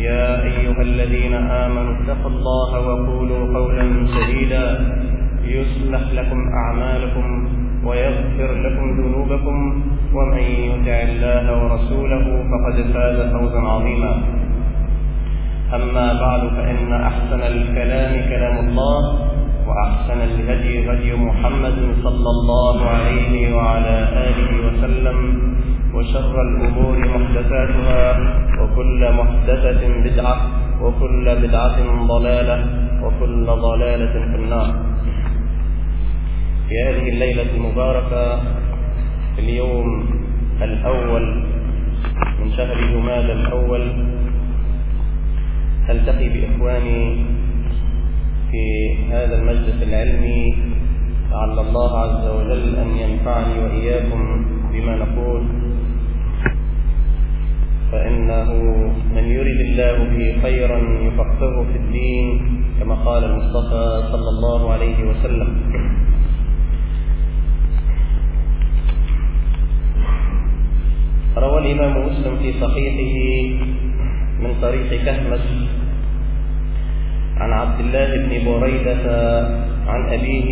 يا أيها الذين آمنوا اتقوا الله وقولوا قولا سديدا. يصلح لكم أعمالكم ويغفر لكم ذنوبكم. ومن يطع الله ورسوله فقد فاز فوزا عظيما. أما بعد فإن أحسن الكلام كلام الله وأحسن الهدي هدي محمد صلى الله عليه وعلى آله وسلم. وشر الأمور محدثاتها وكل محدثة بدعة وكل بدعة ضلالة وكل ضلالة في النار. في هذه الليلة المباركة في اليوم الأول من شهر جماد الأول ألتقي بإخواني في هذا المجلس العلمي لعل الله عز وجل أن ينفعني وإياكم بما نقول. فإنه من يرد الله به خيرا يفقهه في الدين كما قال المصطفى صلى الله عليه وسلم. روى الإمام مسلم في صحيحه من طريق كهمس عن عبد الله بن بريدة عن أبيه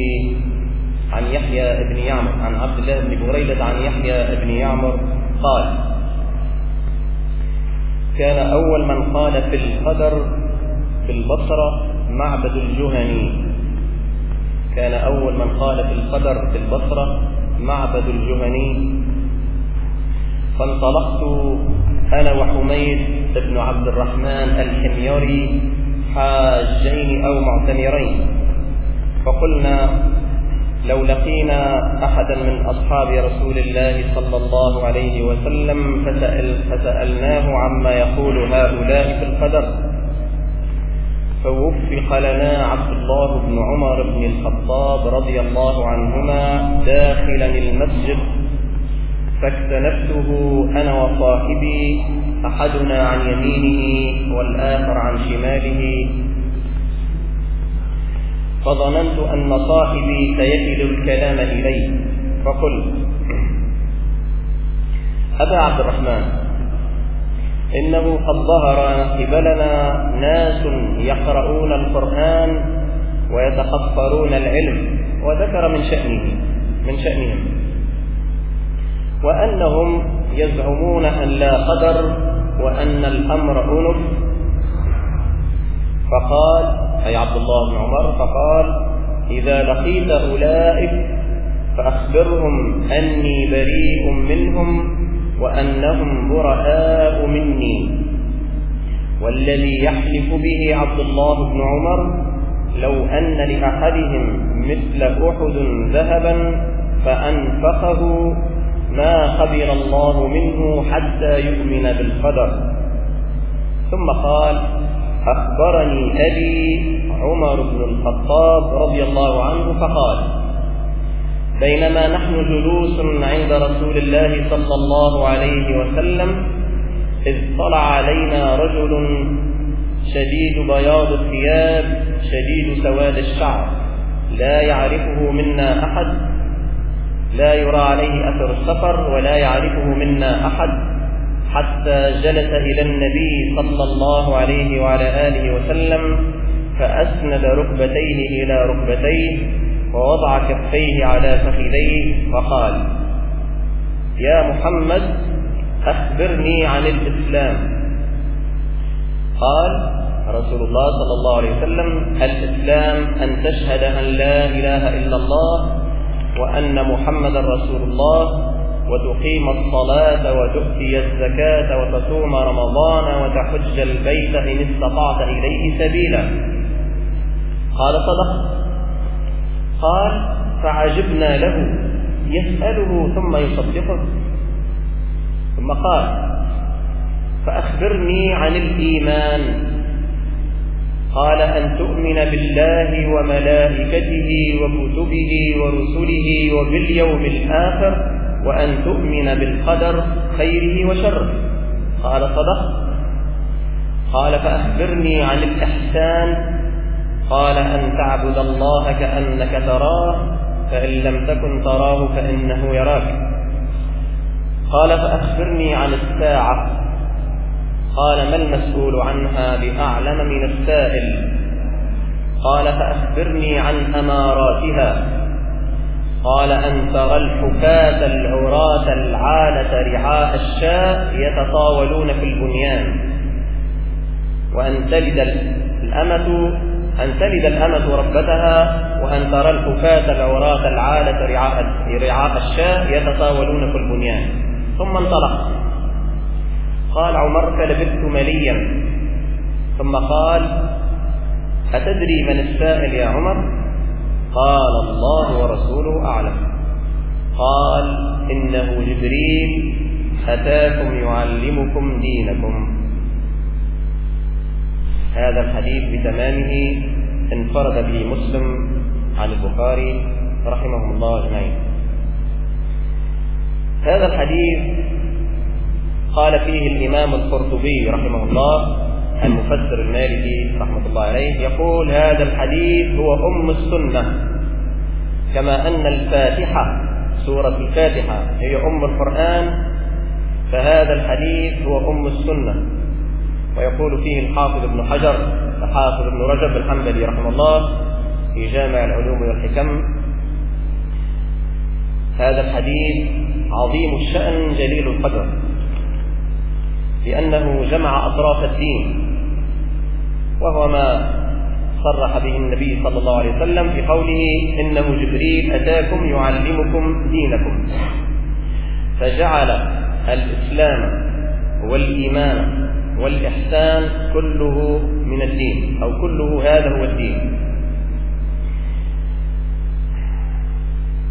عن يحيى بن يعمر عن عبد الله بن بريدة عن يحيى بن يعمر قال كان أول من قال في القدر بالبصرة معبد الجهني. كان أول من قال في القدر في البصرة معبد الجهني. فانطلقت أنا وحميد بن عبد الرحمن الحميري حاجين أو معتمرين. فقلنا لو لقينا أحدا من أصحاب رسول الله صلى الله عليه وسلم فسأل فسألناه عما يقول هؤلاء في القدر. فوفق لنا عبد الله بن عمر بن الخطاب رضي الله عنهما داخلا المسجد. فاكتنفته أنا وصاحبي أحدنا عن يمينه والآخر عن شماله. فظننت أن صاحبي سيكل الكلام إلي فقلت أبا عبد الرحمن إنه قد ظهر قبلنا ناس يقرؤون القرآن ويتخفرون العلم وذكر من شأنه من شأنهم. وأنهم يزعمون أن لا قدر وأن الأمر أنف فقال أي عبد الله بن عمر فقال إذا لقيت أولئك فأخبرهم أني بريء منهم وأنهم براء مني. والذي يحلف به عبد الله بن عمر لو أن لأحدهم مثل أحد ذهبا فأنفقه ما قبل الله منه حتى يؤمن بالقدر. ثم قال أخبرني أبي عمر بن الخطاب رضي الله عنه فقال بينما نحن جلوس عند رسول الله صلى الله عليه وسلم إذ طلع علينا رجل شديد بياض الثياب شديد سواد الشعر لا يعرفه منا أحد لا يرى عليه أثر السفر ولا يعرفه منا أحد. حتى جلس إلى النبي صلى الله عليه وعلى آله وسلم فأسند ركبتيه إلى ركبتيه ووضع كفيه على فخذيه وقال يا محمد أخبرني عن الإسلام. قال رسول الله صلى الله عليه وسلم الإسلام أن تشهد أن لا إله إلا الله وأن محمدا رسول الله وتقيم الصلاة وتؤتي الزكاة وتصوم رمضان وتحج البيت إن استطعت إليه سبيلا. قال صدق. قال فعجبنا له يسأله ثم يصدقه. ثم قال فأخبرني عن الإيمان. قال أن تؤمن بالله وملائكته وكتبه ورسله وباليوم الآخر وأن تؤمن بالقدر خيره وشره. قال صدق. قال فأخبرني عن الإحسان. قال أن تعبد الله كأنك تراه فإن لم تكن تراه فإنه يراك. قال فأخبرني عن الساعة. قال ما المسؤول عنها بأعلم من السائل؟ قال فأخبرني عن أماراتها. قال أن ترى الحكاة العراة العالة رعاء الشاء يتطاولون في البنيان. وأن تلد الأمة أن تلد الأمة ربتها وأن ترى الحكاة العراة العالة رعاء رعاء الشاء يتطاولون في البنيان. ثم انطلق. قال عمر فلبثت مليا. ثم قال أتدري من السائل يا عمر؟ قال الله ورسوله أعلم. قال إنه جبريل أتاكم يعلمكم دينكم. هذا الحديث بتمامه انفرد به مسلم عن البخاري رحمه الله أجمعين. هذا الحديث قال فيه الإمام القرطبي رحمه الله المفسر المالكي رحمة الله عليه يقول هذا الحديث هو أم السنة كما أن الفاتحة سورة الفاتحة هي أم القرآن فهذا الحديث هو أم السنة. ويقول فيه الحافظ ابن حجر الحافظ ابن رجب الحنبلي رحمه الله في جامع العلوم والحكم هذا الحديث عظيم الشأن جليل القدر. لأنه جمع أطراف الدين وهو ما صرح به النبي صلى الله عليه وسلم في قوله إنه جبريل أتاكم يعلمكم دينكم. فجعل الإسلام والإيمان والإحسان كله من الدين أو كله هذا هو الدين.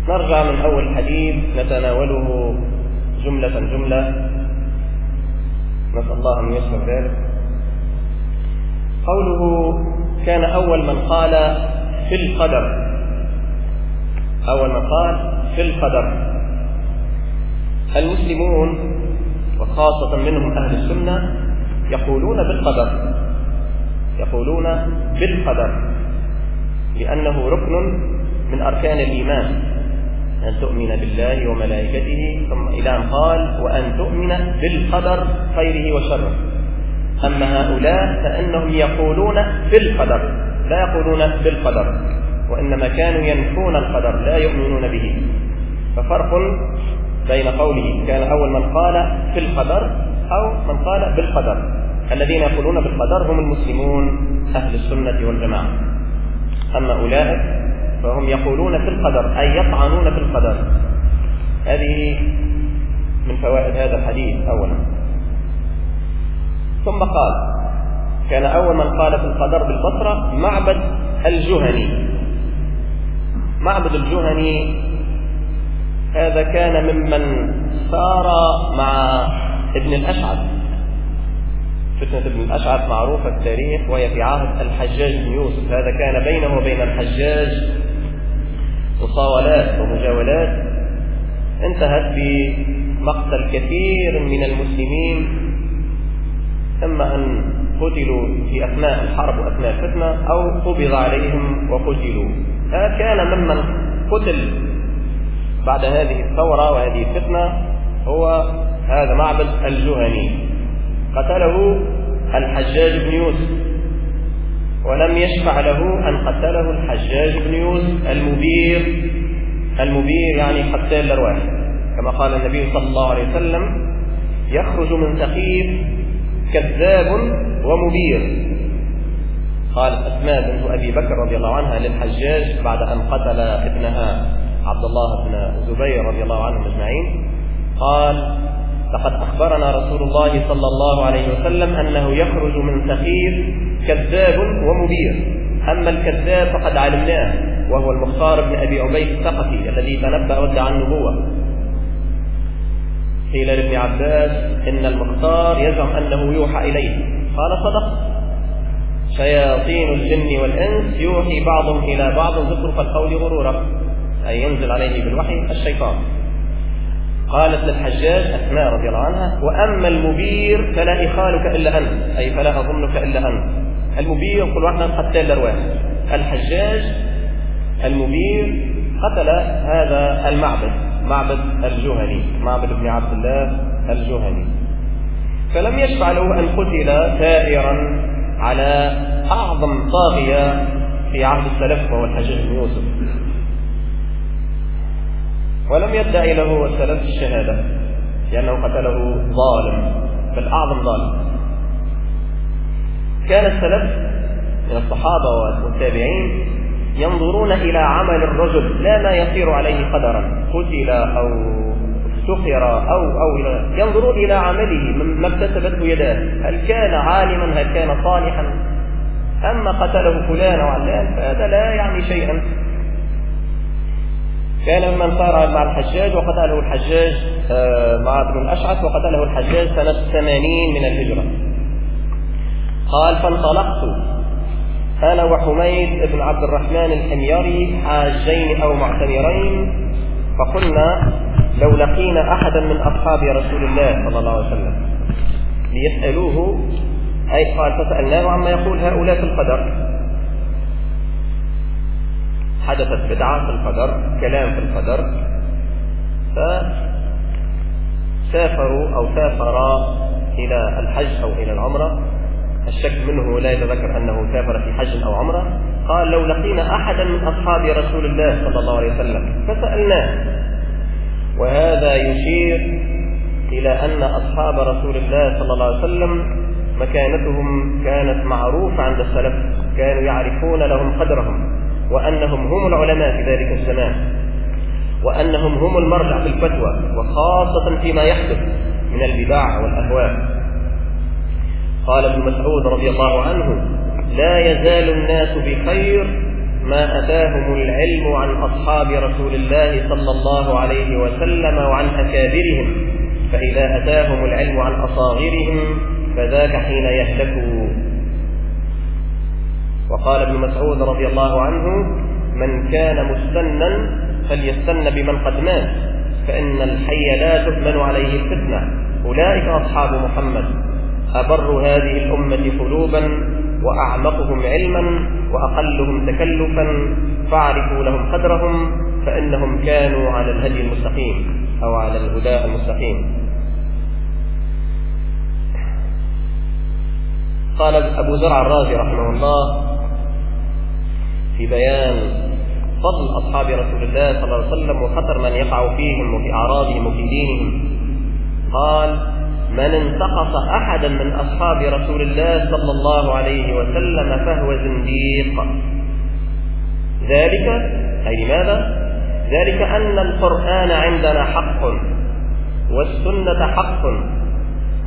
نرجع من أول حديث نتناوله جملة جملة. نسأل الله أن يسر ذلك. قوله كان أول من قال في القدر. أول من قال في القدر. المسلمون وخاصة منهم أهل السنة يقولون بالقدر. يقولون بالقدر. لأنه ركن من أركان الإيمان. أن تؤمن بالله وملائكته ثم إلى أن قال وأن تؤمن بالقدر خيره وشره. أما هؤلاء فإنهم يقولون بالقدر لا يقولون بالقدر وإنما كانوا ينفون القدر لا يؤمنون به. ففرق بين قوله كان أول من قال في القدر أو من قال بالقدر. الذين يقولون بالقدر هم المسلمون أهل السنة والجماعة. أما أولئك فهم يقولون في القدر أي يطعنون في القدر. هذه من فوائد هذا الحديث أولا. ثم قال كان أول من قال في القدر بالبصرة معبد الجهني. معبد الجهني هذا كان ممن سار مع ابن الأشعث. فتنة ابن الأشعث معروفة التاريخ وهي في عهد الحجاج بن يوسف. هذا كان بينه وبين الحجاج مصاولات ومجاولات. انتهت بمقتل كثير من المسلمين. إما أن قتلوا في أثناء الحرب وأثناء الفتنة أو قبض عليهم وقتلوا. كان ممن قتل بعد هذه الثورة وهذه الفتنة هو هذا معبد الجهني. قتله الحجاج بن يوسف. ولم يشفع له أن قتله الحجاج بن يوسف المبير المبير يعني قتال الأرواح. كما قال النبي صلى الله عليه وسلم يخرج من ثقيف كذاب ومبير. قالت أسماء بنت أبي بكر رضي الله عنها للحجاج بعد أن قتل ابنها عبد الله بن زبير رضي الله عنهم أجمعين. قال لقد أخبرنا رسول الله صلى الله عليه وسلم أنه يخرج من سخير كذاب ومبير. أما الكذاب فقد علمناه وهو المختار بن أبي عبيد الثقفي الذي تنبأ وادعى النبوة. قيل لابن عباس إن المختار يزعم أنه يوحى إليه. قال صدق. شياطين الجن والإنس يوحي بعضهم إلى بعض زخرف القول غرورا. أي ينزل عليه بالوحي الشيطان. قالت للحجاج أسماء رضي الله عنها وأما المبير فلا إخالك إلا أنت أي فلا أظنك إلا أنت. المبير كل واحد قتال الأرواح الحجاج المبير قتل هذا المعبد معبد الجهني معبد ابن عبد الله الجهني. فلم يشفع له أن قتل ثائرا على أعظم طاغية في عهد السلف وهو الحجاج بن يوسف. ولم يدعي له السلف الشهادة لأنه قتله ظالم بل أعظم ظالم. كان السلف من الصحابة والتابعين ينظرون إلى عمل الرجل لا ما يصير عليه قدرا قتل أو سخر أو أو ينظرون إلى عمله ما اكتسبته يداه هل كان عالما هل كان صالحا؟ أما قتله فلان أو علان فهذا لا يعني شيئا. كان ممن صار مع الحجاج وقتله الحجاج آه، مع ابن الأشعث وقتله الحجاج سنة ثمانين من الهجرة. قال فانطلقت أنا وحميد بن عبد الرحمن الحميري حاجين أو معتمرين فقلنا لو لقينا أحدا من أصحاب رسول الله صلى الله عليه وسلم ليسألوه أي قال فسألناه عما يقول هؤلاء في القدر. حدثت بدعة في القدر كلام في القدر. فسافروا أو سافرا إلى الحج أو إلى العمرة. الشك منه لا يتذكر أنه سافر في حج أو عمرة. قال لو لقينا أحدا من أصحاب رسول الله صلى الله عليه وسلم فسألناه. وهذا يشير إلى أن أصحاب رسول الله صلى الله عليه وسلم مكانتهم كانت معروفة عند السلف. كانوا يعرفون لهم قدرهم. وأنهم هم العلماء في ذلك الزمان. وأنهم هم المرجع في الفتوى وخاصة فيما يحدث من البدع والأهواء. قال ابن مسعود رضي الله عنه لا يزال الناس بخير ما أتاهم العلم عن أصحاب رسول الله صلى الله عليه وسلم وعن أكابرهم فإذا أتاهم العلم عن أصاغرهم فذاك حين يهلكوا. وقال ابن مسعود رضي الله عنه من كان مستنا فليستن بمن قد مات فإن الحي لا تؤمن عليه الفتنة. أولئك أصحاب محمد. أبر هذه الأمة قلوبا وأعمقهم علما وأقلهم تكلفا فاعرفوا لهم قدرهم فإنهم كانوا على الهدي المستقيم أو على الهدى المستقيم. قال أبو زرع الرازي رحمه الله في بيان فضل أصحاب رسول الله صلى الله عليه وسلم وخطر من يقع فيهم وفي أعراضهم وفي دينهم. قال من انتقص أحدا من أصحاب رسول الله صلى الله عليه وسلم فهو زنديق. ذلك أي لماذا؟ ذلك أن القرآن عندنا حق والسنة حق.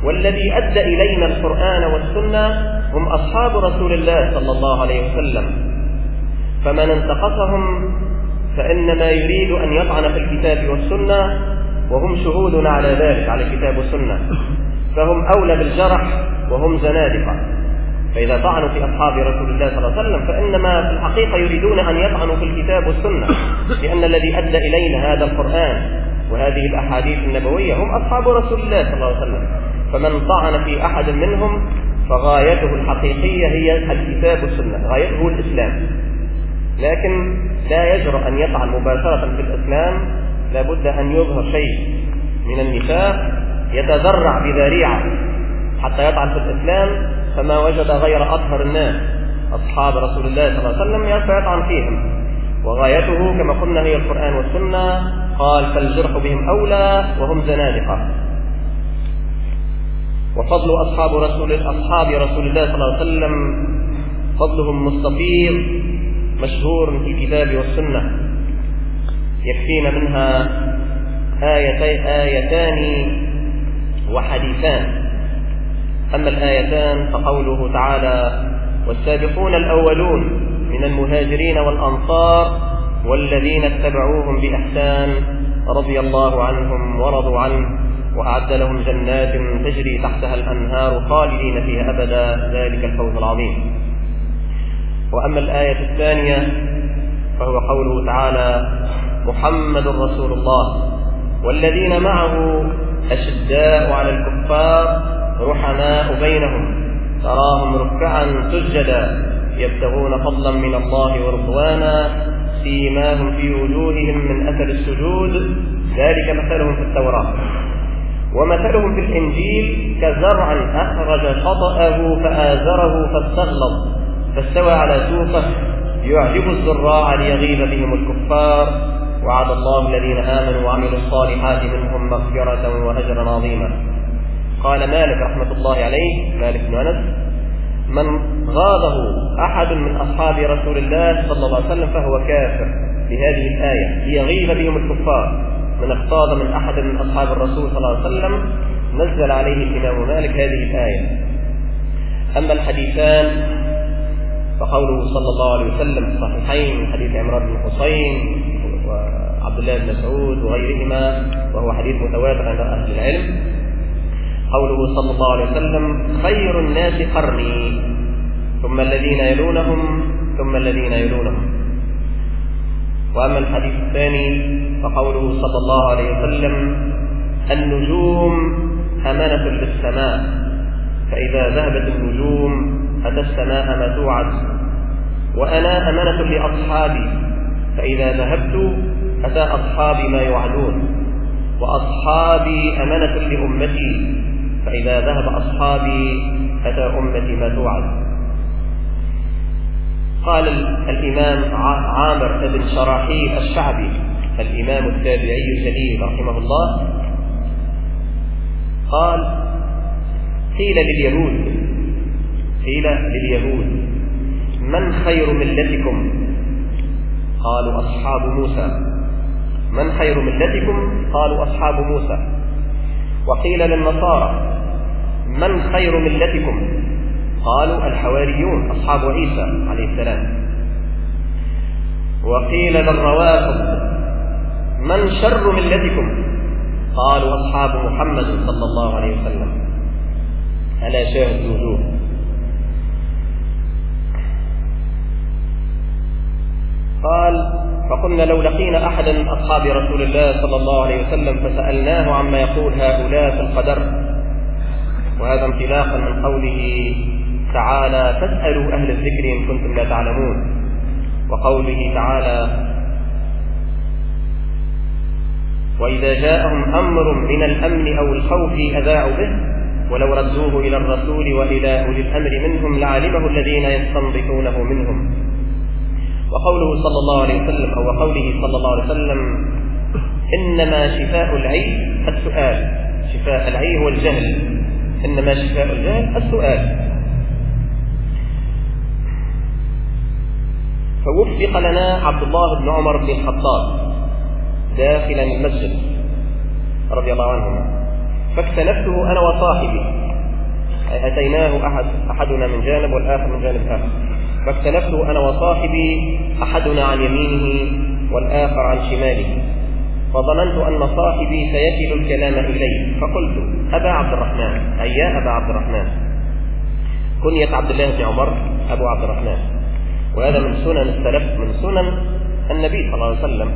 والذي أدى إلينا القرآن والسنة هم أصحاب رسول الله صلى الله عليه وسلم. فمن انتقصهم فإنما يريد أن يطعن في الكتاب والسنة وهم شهودنا على ذلك على الكتاب والسنة. فهم أولى بالجرح وهم زنادقة. فإذا طعنوا في أصحاب رسول الله صلى الله عليه وسلم فإنما في الحقيقة يريدون أن يطعنوا في الكتاب والسنة. لأن الذي أدى إلينا هذا القرآن وهذه الأحاديث النبوية هم أصحاب رسول الله صلى الله عليه وسلم. فمن طعن في أحد منهم فغايته الحقيقية هي الكتاب والسنة غايته الإسلام. لكن لا يجرؤ أن يطعن مباشرة في الإسلام لابد أن يظهر شيء من النفاق يتذرع بذريعة حتى يطعن في الإسلام فما وجد غير أطهر الناس أصحاب رسول الله صلى الله عليه وسلم فيطعن فيهم. وغايته كما قلنا هي القرآن والسنة قال فالجرح بهم أولى وهم زنادقة. وفضل أصحاب رسول أصحاب رسول الله صلى الله عليه وسلم فضلهم مستطير مشهور في الكتاب والسنة. يكفينا منها آيتي آيتان وحديثان. أما الآيتان فقوله تعالى والسابقون الأولون من المهاجرين والأنصار والذين اتبعوهم بإحسان رضي الله عنهم ورضوا عنه وأعد لهم جنات تجري تحتها الأنهار خالدين فيها أبدا. ذلك الفوز العظيم. وأما الآية الثانية فهو قوله تعالى محمد رسول الله والذين معه أشداء على الكفار رحماء بينهم تراهم ركعا سجدا يبتغون فضلا من الله ورضوانا سيماهم في وجوههم من أثر السجود ذلك مثلهم في التوراة ومثلهم في الإنجيل كزرع أخرج شطأه فآزره فاستغلظ فاستوى على سوقه يعجب الزراع ليغيظ بهم الكفار. وعد الله الذين آمنوا وعملوا الصالحات منهم مغفرة وأجرا عظيما. قال مالك رحمة الله عليه مالك بن أنس من غاضه أحد من أصحاب رسول الله صلى الله عليه وسلم فهو كافر بهذه الآية ليغيظ بهم الكفار. من اغتاظ من أحد من أصحاب الرسول صلى الله عليه وسلم نزل عليه الإمام مالك هذه الآية. أما الحديثان فقوله صلى الله عليه وسلم في الصحيحين من حديث عمران بن حسين وعبد الله بن مسعود وغيرهما وهو حديث متواتر عند أهل العلم. قوله صلى الله عليه وسلم خير الناس قرني. ثم الذين يلونهم ثم الذين يلونهم. وأما الحديث الثاني فقوله صلى الله عليه وسلم النجوم أمانة للسماء فإذا ذهبت النجوم أتى السماء ما توعد وأنا أمانة لأصحابي فإذا ذهبت أتى أصحابي ما يوعدون وأصحابي أمانة لأمتي فإذا ذهب أصحابي أتى أمتي ما توعد قال الإمام عامر بن شراحيل الشعبي الإمام التابعي الجليل رحمه الله قال قيل لليهود قيل لليهود من خير ملتكم؟ قالوا أصحاب موسى. من خير ملتكم؟ قالوا أصحاب موسى. وقيل للنصارى من خير ملتكم؟ قالوا الحواريون أصحاب عيسى عليه السلام. وقيل للروافض من شر ملتكم؟ قالوا أصحاب محمد صلى الله عليه وسلم. ألا شاهد الوجوه؟ قال فقلنا لو لقينا أحدا من أصحاب رسول الله صلى الله عليه وسلم فسألناه عما يقول هؤلاء في القدر. وهذا انطلاقا من قوله تعالى فاسألوا أهل الذكر إن كنتم لا تعلمون. وقوله تعالى وإذا جاءهم أمر من الأمن أو الخوف أذاعوا به ولو ردوه إلى الرسول وإلى أولي الأمر منهم لعلمه الذين يستنبطونه منهم. وقوله صلى الله عليه وسلم أو قوله صلى الله عليه وسلم إنما شفاء العي السؤال. شفاء العي هو الجهل. إنما شفاء الجهل السؤال. فوفق لنا عبد الله بن عمر بن الخطاب داخلا المسجد رضي الله عنهما. فاكتنفته أنا وصاحبي. أتيناه احد أحدنا من جانب والآخر من جانب اخر فاكتنفته أنا وصاحبي أحدنا عن يمينه والآخر عن شماله فظننت أن صاحبي سيكل الكلام الي فقلت أبا عبد الرحمن. أي يا أبا عبد الرحمن. كنية عبد الله بن عمر أبو عبد الرحمن. وهذا من سنن السلف من سنن النبي صلى الله عليه وسلم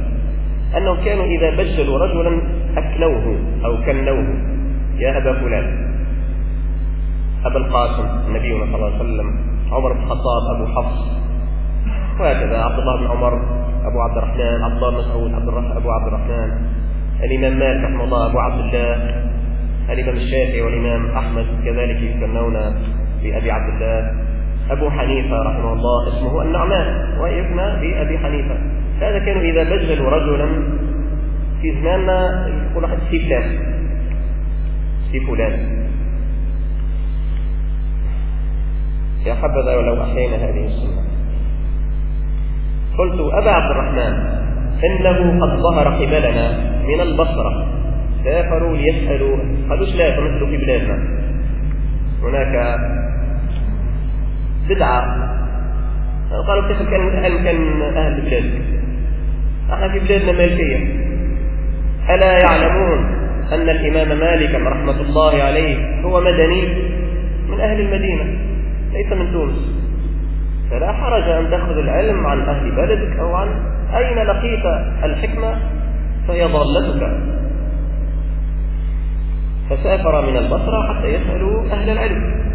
أنهم كانوا إذا بجلوا رجلا أكنوه أو كنوه يا أبا فلان. أبا القاسم النبي صلى الله عليه وسلم. عمر بن الخطاب أبو حفص وهكذا عبد الله بن عمر أبو عبد الرحمن عبد الله بن مسعود عبد أبو عبد الرحمن الإمام مالك رحمه الله أبو عبد الله الإمام الشافعي والإمام أحمد كذلك يكنون بأبي عبد الله. أبو حنيفة رحمه الله اسمه النعمان ويكنى بأبي حنيفة. هذا كانوا إذا بجلوا رجلا في زماننا يقول واحد سي فلان سي فلان يا حبذا ولو أحيينا هذه السنة. قلت أبا عبد الرحمن إنه قد ظهر قبلنا من البصرة. سافروا ليسألوا قالوا لا مثل في بلادنا هناك بدعة قالوا كيف كان أهل كان أهل بلادك؟ إحنا في بلادنا مالكية. ألا يعلمون أن الإمام مالك رحمة الله عليه هو مدني من أهل المدينة. ليس من تونس. فلا حرج أن تأخذ العلم عن أهل بلدك أو عن أين لقيت الحكمة فهي ضالتك. فسافر من البصرة حتى يسألوا أهل العلم.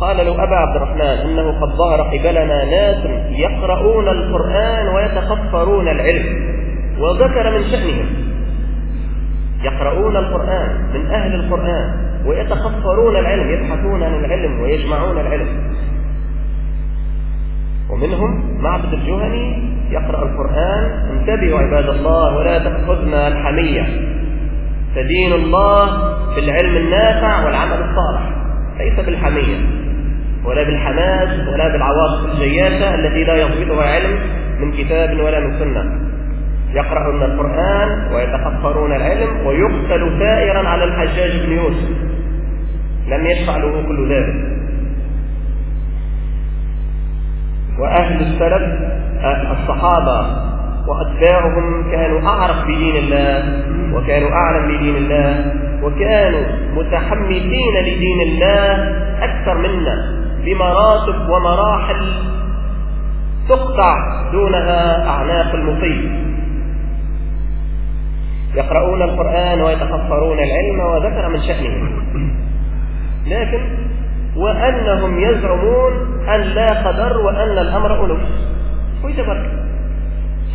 قال له أبا عبد الرحمن إنه قد ظهر قبلنا ناس يقرؤون القرآن ويتقفرون العلم وذكر من شأنهم. يقرؤون القرآن من أهل القرآن ويتقفرون العلم يبحثون عن العلم ويجمعون العلم. ومنهم معبد الجهني يقرأ القرآن انتبهوا عباد الله ولا تأخذنا الحمية. فدين الله بالعلم النافع والعمل الصالح ليس بالحمية ولا بالحماس ولا بالعواطف الجياشة التي لا يضبطها علم من كتاب ولا من سنة. يقرؤون القرآن ويتقفرون العلم ويقتل ثائرا على الحجاج بن يوسف. لم يشفع له كل ذلك. وأهل السلف الصحابة وأتباعهم كانوا أعرف بدين الله وكانوا أعلم بدين الله وكانوا متحمسين لدين الله أكثر منا بمراتب ومراحل تقطع دونها أعناق المطيب يقرؤون القرآن ويتخفرون العلم وذكر من شأنهم لكن وأنهم يزعمون أن لا قدر وأن الأمر ألف ويتبرك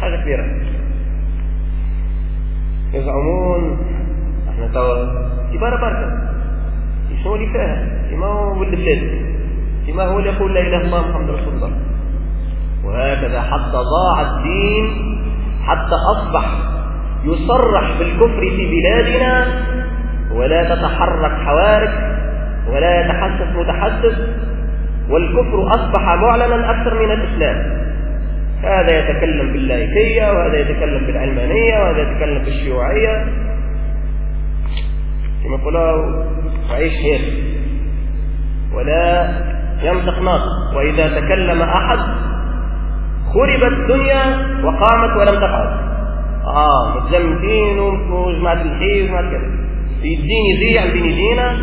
حاجة كبيرة. يزعمون إحنا توا كبار بركة. شنو اللي فيها. كما هو ولد بلاد كما هو اللي يقول لا إله إلا الله محمد رسول الله. وهكذا حتى ضاع الدين حتى أصبح يصرح بالكفر في بلادنا ولا تتحرك حوارك ولا يتحسس متحسس والكفر أصبح معلنا أكثر من الإسلام. هذا يتكلم باللايكية وهذا يتكلم بالعلمانية وهذا يتكلم بالشيوعية. كما قالوا وعيش حياته ولا ينطق ناطق وإذا تكلم أحد خربت الدنيا وقامت ولم تقعد. آه متزمتين وجماعة الحي وجماعة كذا الدين يذيع الدين يدينا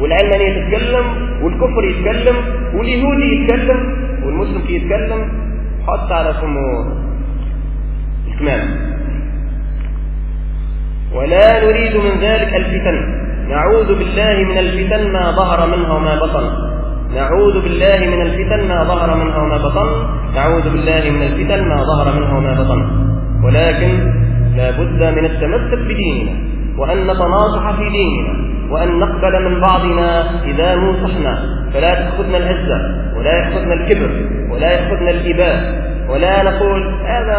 والعلمانية تتكلم والكفر يتكلم واليهودي يتكلم والمسلم كي يتكلم. حط على فمه الكمام ولا نريد من ذلك الفتن. نعوذ بالله من الفتن ما ظهر منها وما بطن. نعوذ بالله من الفتن ما ظهر منها وما بطن. نعوذ بالله من الفتن ما ظهر منها وما بطن. ولكن لا بد من التمسك بديننا وأن نتناصح في ديننا وأن نقبل من بعضنا إذا نوصحنا فلا تأخذنا العزة ولا يأخذنا الكبر ولا يأخذنا الإباء ولا نقول هذا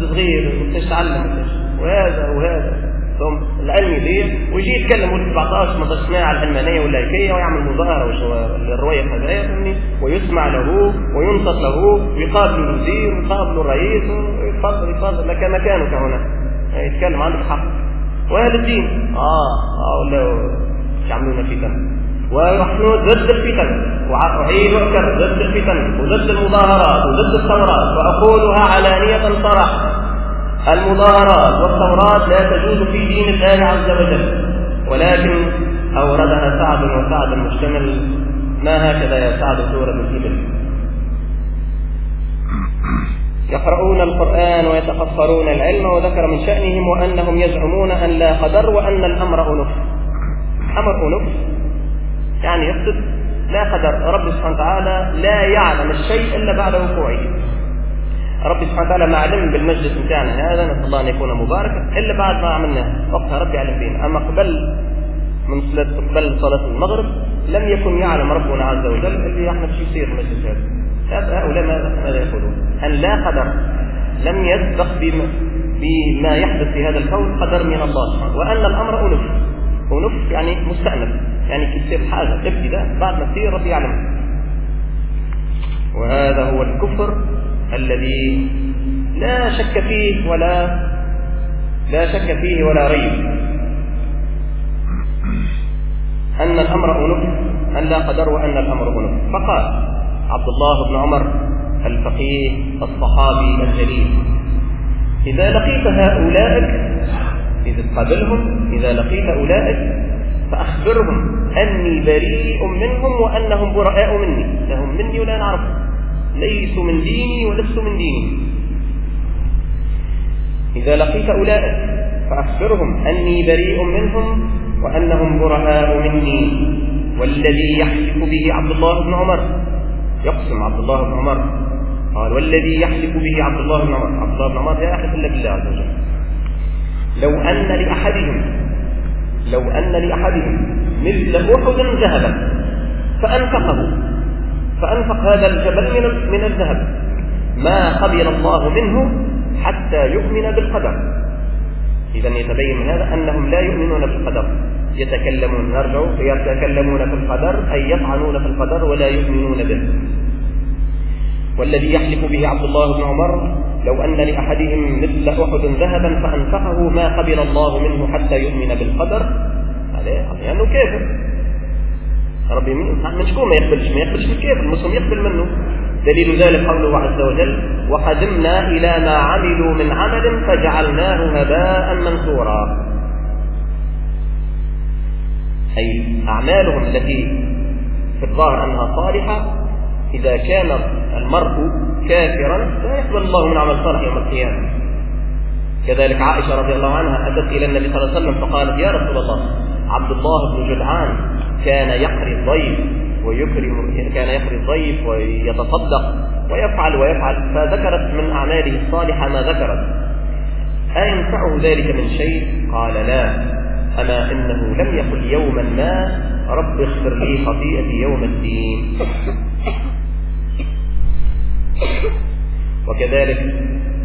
صغير تعلم وهذا وهذا. ثم العلم يضيع ويجي يتكلم ولد 17 18 سنه على العلمانيه واللايكيه ويعمل مظاهرة الرواية هذايا ويسمع له وينصت له ويقابل الوزير ويقابل الرئيس ويفضل يفضل لك مكانك هنا يتكلم عندك حق. وأهل الدين. آه آه ولا يعملون فتن ونحن ضد الفتن. وأعيد وأكرر ضد الفتن وضد المظاهرات وضد الثورات. وأقولها علانية صراحة المظاهرات والثورات لا تجوز في دين الله عز وجل ولكن أوردها سعد وسعد المشتمل. ما هكذا يا سعد سورة الإبل؟ يقرؤون القرآن ويتخفرون العلم وذكر من شأنهم وأنهم يزعمون أن لا قدر وأن الأمر أنف. أمر أنف يعني يقصد لا قدر. رب سبحانه وتعالى لا يعلم الشيء إلا بعد وقوعه. ربي سبحانه وتعالى ما علم بالمجلس بتاعنا هذا نسأل الله أن يكون مباركا إلا بعد ما عملناه وقتها ربي علم بينا أما قبل من صلاة قبل صلاة المغرب لم يكن يعلم ربنا عز وجل اللي إحنا شو يصير المجلس هذا. هؤلاء ماذا يقولون؟ أن لا قدر لم يسبق بما يحدث في هذا الكون قدر من الله سبحانه وأن الأمر أنف. أنف يعني مستأنف يعني كي تصير حاجة ابتداء بعد ما تصير ربي يعلم. وهذا هو الكفر الذي لا شك فيه ولا لا شك فيه ولا ريب. أن الأمر أنف أن لا قدر وأن الأمر أنف. فقال عبد الله بن عمر الفقيه الصحابي الجليل إذا لقيت هؤلاء إذا قابلهم إذا لقيت أولئك فأخبرهم أني بريء منهم وأنهم براء مني. لهم مني ولا نعرفهم. ليسوا من ديني ولست من ديني إذا لقيت أولئك فأخبرهم أني بريء منهم وأنهم براء مني. والذي يحلف به عبد الله بن عمر. يقسم عبد الله بن عمر. قال والذي يحلف به عبد الله بن عمر. عبد الله بن عمر لا يحلف إلا بالله عز وجل. لو أن لأحدهم لو أن لأحدهم مثل أحد ذهبا فأنفقه فأنفق هذا الجبل من من الذهب. ما قبل الله منه حتى يؤمن بالقدر. إذا يتبين من هذا أنهم لا يؤمنون بالقدر. يتكلمون نرجع يتكلمون في القدر أي يطعنون في القدر ولا يؤمنون به. والذي يحلف به عبد الله بن عمر لو أن لأحدهم مثل أحد ذهبا فأنفقه ما قبل الله منه حتى يؤمن بالقدر. هذا يعني كافر ربي من شكون ما يقبلش ما يقبلش بالكافر المسلم يقبل منه. دليل ذلك قوله عز وجل وقدمنا إلى ما عملوا من عمل فجعلناه هباء منثورا. أي أعمالهم التي في الظاهر أنها صالحة إذا كان المرء كافرا لا يقبل الله من عمل صالح يوم القيامة. كذلك عائشة رضي الله عنها أتت إلى النبي صلى الله عليه وسلم فقالت يا رسول الله عبد الله بن جدعان كان يقري الضيف ويكرم كان يقري الضيف ويتصدق ويفعل ويفعل فذكرت من أعماله الصالحة ما ذكرت. أينفعه ذلك من شيء؟ قال لا. أما إنه لم يقل يوما ما رب اغفر لي خطيئتي يوم الدين. وكذلك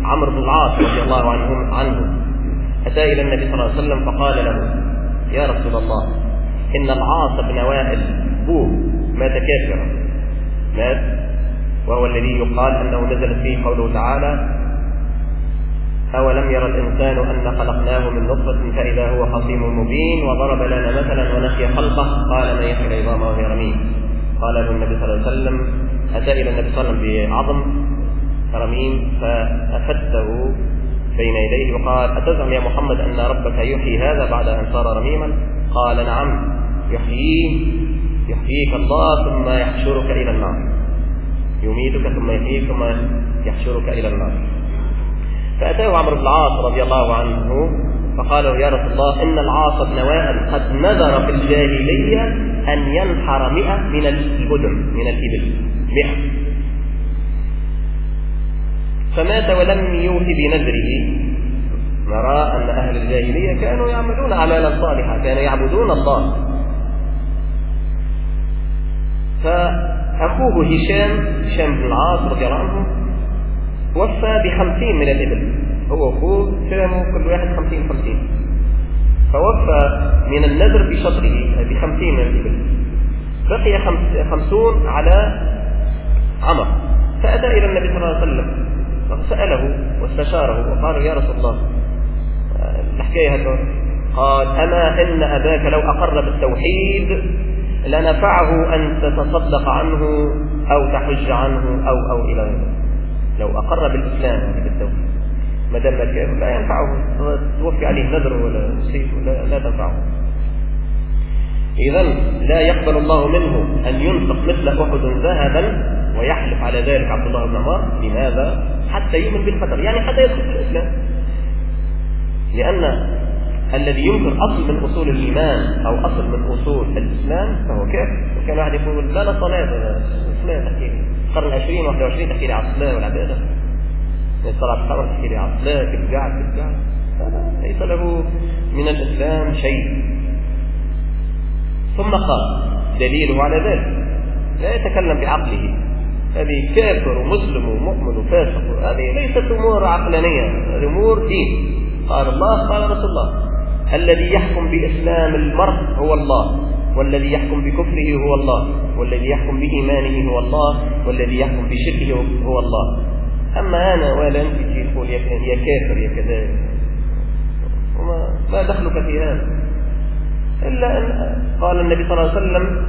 عمرو بن العاص رضي الله عنه عنه أتى إلى النبي صلى الله عليه وسلم فقال له يا رسول الله إن العاص بن وائل بوه مات كافرا مات وهو الذي يقال أنه نزل فيه قوله تعالى أولم يرى الإنسان أن خلقناه من نطفة فإذا هو خصيم مبين وضرب لنا مثلا ونسي خلقه؟ قال من يحيي العظام وهي رميم. قال له النبي صلى الله عليه وسلم أتى إلى النبي صلى الله عليه وسلم بعظم رميم فأفته بين يديه وقال أتزعم يا محمد أن ربك يحيي هذا بعد أن صار رميما؟ قال نعم. يحييه يحييك الله ثم يحشرك إلى النار. يميتك ثم يحييك ثم يحشرك إلى النار. فأتاه عمرو بن العاص رضي الله عنه فقال يا رسول الله إن العاص بن وائل قد نذر في الجاهلية أن ينحر مئة من الإبل من الإبل مئة. فمات ولم يوف بنذره. نرى أن أهل الجاهلية كانوا يعملون أعمالا صالحة كانوا يعبدون الله. فأخوه هشام هشام بن العاص رضي الله عنه وفى بخمسين من الإبل. هو أخوه سلموا كل واحد خمسين خمسين. فوفى من النذر بشطره بخمسين من الإبل. بقي خمسون على عمر. فأتى إلى النبي صلى الله عليه وسلم فسأله واستشاره وقال يا رسول الله الحكاية هذا قال أما إن أباك لو أقر بالتوحيد لنفعه أن تتصدق عنه أو تحج عنه أو أو إلى غيره. لو أقر بالإسلام بالتوحيد. ما دام لا ينفعه توفي عليه نذر ولا سيف ولا لا تنفعه. إذا لا يقبل الله منه أن ينفق مثل أحد ذهبا ويحلف على ذلك عبد الله بن عمر لماذا؟ حتى يؤمن بالقدر يعني حتى يدخل في الإسلام. لأن الذي ينكر أصل من أصول الإيمان أو أصل من أصول الإسلام فهو كافر. كان واحد يقول لا لا صلاة صلاة تحكي القرن العشرين 21 تحكي لي على الصلاة والعبادة الصلاة القمر تحكي لي على الصلاة في في القعد. ليس له من الإسلام شيء. ثم قال دليله على ذلك. لا يتكلم بعقله. هذه كافر ومسلم ومؤمن وفاسق. هذه ليست أمور عقلانية هذه أمور دين. قال الله قال رسول الله. الذي يحكم بإسلام المرء هو الله والذي يحكم بكفره هو الله والذي يحكم بإيمانه هو الله والذي يحكم بشركه هو الله. أما أنا ولا أنت تقول يا كافر يا كذا وما ما دخلك في هذا؟ إلا أن قال النبي صلى الله عليه وسلم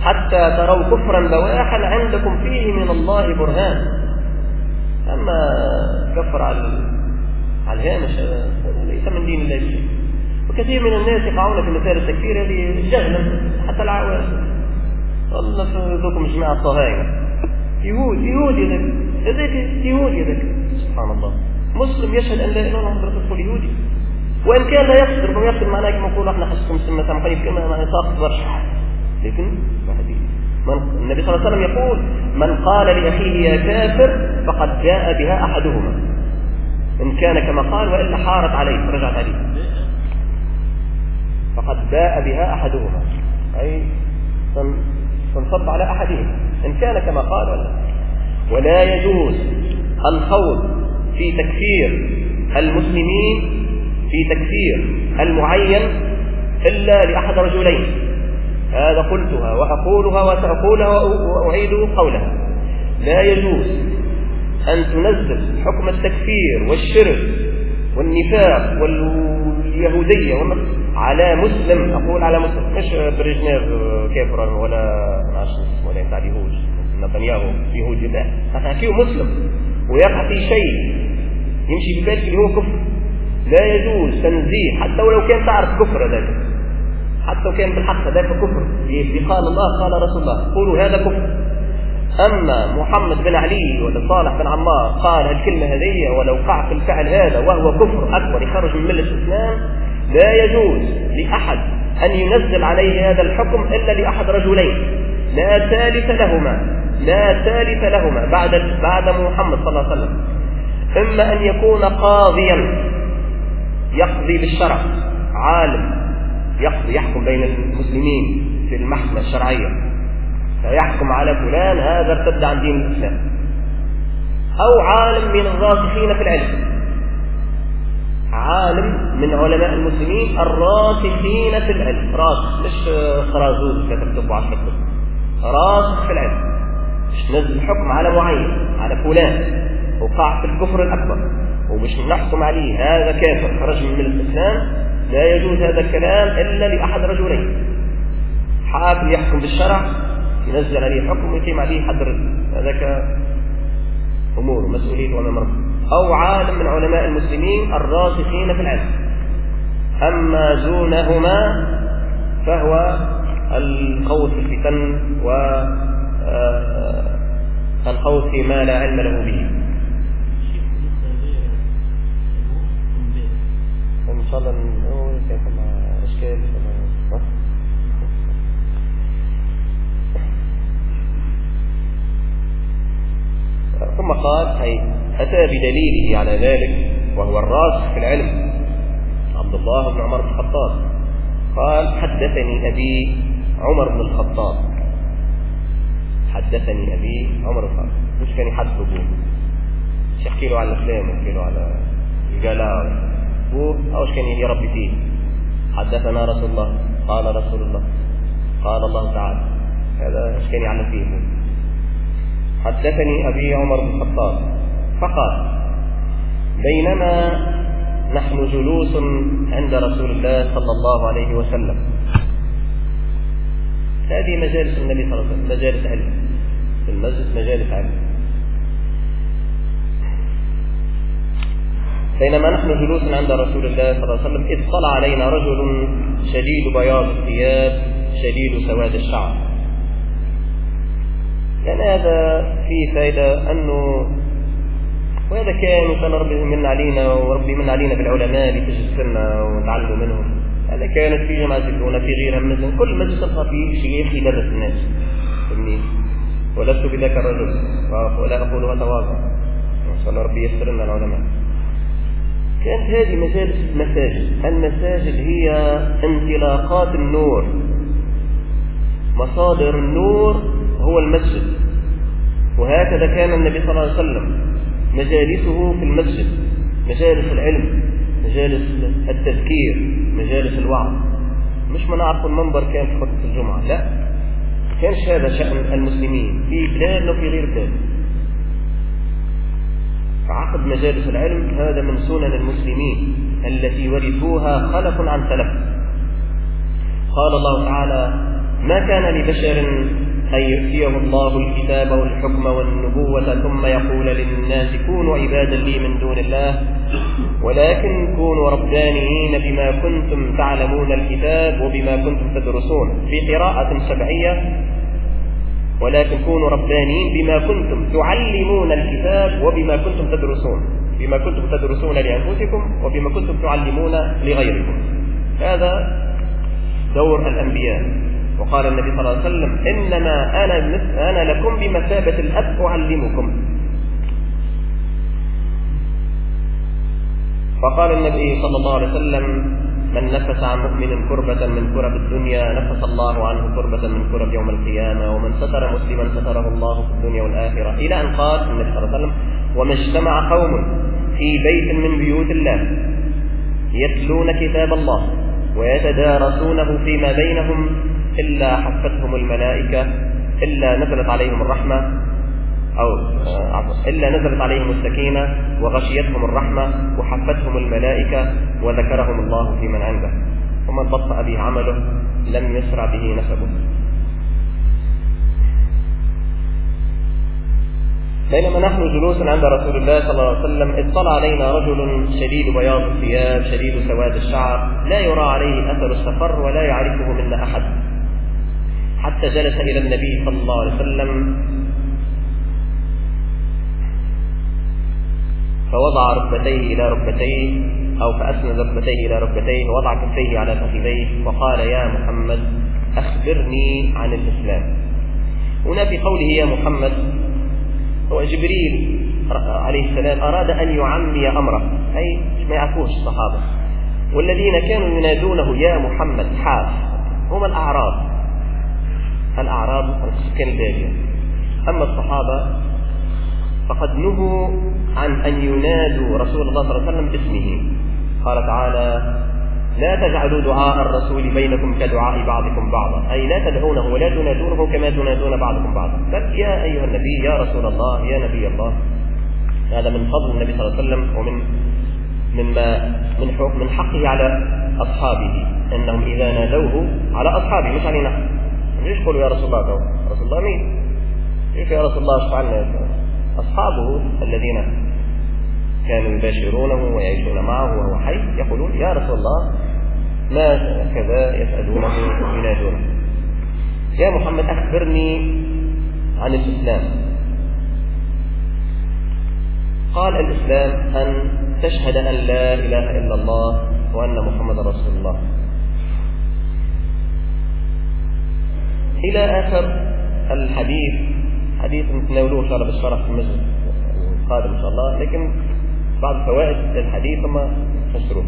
حتى تروا كفرا بواحا عندكم فيه من الله برهان. أما كفر على على الهامش ليس من دين الله شيء. وكثير من الناس يقعون في مثال التكفير هذه جهلا حتى العوام والله ذوكم جماعة الصهاينة يهود يهود يذاك هذاك يهود يذاك سبحان الله. مسلم يشهد أن لا إله إلا الله محمد رسول يهودي. وإن كان لا يقصد ربما يقصد معناه كما نقول إحنا حسكم سنة سامحين كما ما يساقط برشا لكن النبي صلى الله عليه وسلم يقول من قال لأخيه يا كافر فقد جاء بها أحدهما. إن كان كما قال وإلا حارت عليه. رجعت عليه. فقد باء بها أحدهما. أي تنصب على أحدهما إن كان كما قال ولا ولا يجوز الخوض في تكفير المسلمين في تكفير المعين إلا لأحد رجلين. هذا قلتها وأقولها وسأقولها وأعيد قولها. لا يجوز أن تنزل حكم التكفير والشرك والنفاق واليهودية على مسلم. أقول على مسلم. مش برجنيف كافرا ولا معرفش ولا بتاع اليهود. نتنياهو يهودي لا. هتحكيه مسلم. ويقع في شيء يمشي ببالك اللي هو كفر. لا يجوز تنزيه. حتى ولو كان تعرف كفر ذلك حتى لو كان بالحق ذاك كفر. قال الله قال رسول الله قولوا هذا كفر. أما محمد بن علي ولا صالح بن عمار قال الكلمة هذه ولو وقع في الفعل هذا وهو كفر أكبر يخرج من ملة الإسلام لا يجوز لأحد أن ينزل عليه هذا الحكم إلا لأحد رجلين لا ثالث لهما لا ثالث لهما بعد بعد محمد صلى الله عليه وسلم. إما أن يكون قاضيا يقضي بالشرع عالم يقضي يحكم بين المسلمين في المحكمة الشرعية. فيحكم على فلان هذا ارتد عن دين الإسلام. أو عالم من الراسخين في العلم. عالم من علماء المسلمين الراسخين في العلم. راسخ مش خرازوز كتب كتب. راسخ في العلم. مش نزل حكم على معين على فلان. وقع في الكفر الأكبر. ومش نحكم عليه. هذا كافر خرج من الإسلام. لا يجوز هذا الكلام إلا لأحد رجلين. حاكم يحكم بالشرع ينزل عليه حكم ويقيم عليه حد الرد هذاك أمور مسؤولية ربه أو عالم من علماء المسلمين الراسخين في العلم. أما دونهما فهو الخوض في الفتن و الخوض فيما لا علم له به. إن شاء الله نقول كيف أشكال ثم قال أي أتى بدليله على ذلك وهو الراسخ في العلم. عبد الله بن عمر بن الخطاب. قال حدثني أبي عمر بن الخطاب. حدثني أبي عمر بن الخطاب. مش كان يحدث أبوه مش يحكي له على الأفلام يحكي له على الجلاء. أبوه أو كان يربي فيه؟ حدثنا رسول الله. قال رسول الله. قال الله تعالى. هذا إيش كان يعلم فيه؟ حدثني أبي عمر بن الخطاب فقال بينما نحن جلوس عند رسول الله صلى الله عليه وسلم. هذه مجالس النبي صلى الله عليه وسلم مجالس علم في المسجد مجالس علم. بينما نحن جلوس عند رسول الله صلى الله عليه وسلم إذ طلع علينا رجل شديد بياض الثياب شديد سواد الشعر. كان هذا فيه فائدة أنه وهذا كان وكان ربي من علينا وربي من علينا بالعلماء اللي تجسرنا ونتعلموا منهم. هذا كانت في جماعة يقولون في غيرها مثل كل مجلس تلقى فيه شيخ يدرس الناس. فهمني ولست بذاك الرجل. ولا أقولها تواضع نسأل ربي يسر لنا العلماء. كانت هذه مجالس المساجد. المساجد هي انطلاقات النور. مصادر النور هو المسجد. وهكذا كان النبي صلى الله عليه وسلم مجالسه في المسجد مجالس العلم مجالس التذكير مجالس الوعظ. مش ما نعرف المنبر كان في خطبة الجمعة لا. كانش هذا شأن المسلمين في بلادنا وفي غير بلادنا عقد مجالس العلم هذا من سنن المسلمين التي ورثوها خلف عن سلف. قال الله تعالى ما كان لبشر أن يؤتيه الله الكتاب والحكم والنبوة ثم يقول للناس كونوا عبادا لي من دون الله ولكن كونوا ربانيين بما كنتم تعلمون الكتاب وبما كنتم تدرسون. في قراءة سبعية ولكن كونوا ربانيين بما كنتم تعلمون الكتاب وبما كنتم تدرسون. بما كنتم تدرسون لأنفسكم وبما كنتم تعلمون لغيركم. هذا دور الأنبياء. وقال النبي صلى الله عليه وسلم إنما أنا, أنا لكم بمثابة الأب أعلمكم. فقال النبي صلى الله عليه وسلم من نفس عن مؤمن كربة من كرب الدنيا نفس الله عنه كربة من كرب يوم القيامة ومن ستر مسلما ستره الله في الدنيا والآخرة. إلى أن قال النبي صلى الله عليه وسلم وما اجتمع قوم في بيت من بيوت الله يتلون كتاب الله ويتدارسونه فيما بينهم إلا حفتهم الملائكة إلا نزلت عليهم الرحمة أو آه، إلا نزلت عليهم السكينة وغشيتهم الرحمة وحفتهم الملائكة وذكرهم الله في من عنده. ومن بطأ به عمله لم يسرع به نسبه. بينما نحن جلوس عند رسول الله صلى الله عليه وسلم اطلع علينا رجل شديد بياض الثياب شديد سواد الشعر لا يرى عليه أثر السفر ولا يعرفه منا أحد. حتى جلس إلى النبي صلى الله عليه وسلم. فوضع ركبتيه إلى ركبتيه أو فأسند ركبتيه إلى ركبتيه ووضع كفيه على فخذيه وقال يا محمد أخبرني عن الإسلام. هنا في قوله يا محمد هو جبريل عليه السلام أراد أن يعمي أمره أي ما يعرفوش الصحابة. والذين كانوا ينادونه يا محمد حاف هم الأعراب. الأعراب البادية أما الصحابة فقد نهوا عن أن ينادوا رسول الله صلى الله عليه وسلم باسمه. قال تعالى لا تجعلوا دعاء الرسول بينكم كدعاء بعضكم بعضا. أي لا تدعونه ولا تنادونه كما تنادون بعضكم بعضا. بل يا أيها النبي يا رسول الله يا نبي الله. هذا من فضل النبي صلى الله عليه وسلم ومن مما من حقه على أصحابه أنهم إذا نادوه على أصحابه مش علينا. ليش يقولوا يا رسول الله؟ رسول الله مين؟ كيف يا رسول الله؟ اشفع أصحابه الذين كانوا يباشرونه ويعيشون معه وهو حي يقولون يا رسول الله ما كذا يسألونه ينادونه يا محمد أخبرني عن الإسلام. قال الإسلام أن تشهد أن لا إله إلا الله وأن محمد رسول الله. إلى آخر الحديث حديث نتناولوه إن شاء الله بالشرح في المجلس القادم إن شاء الله لكن بعض فوائد للحديث ثم نشره.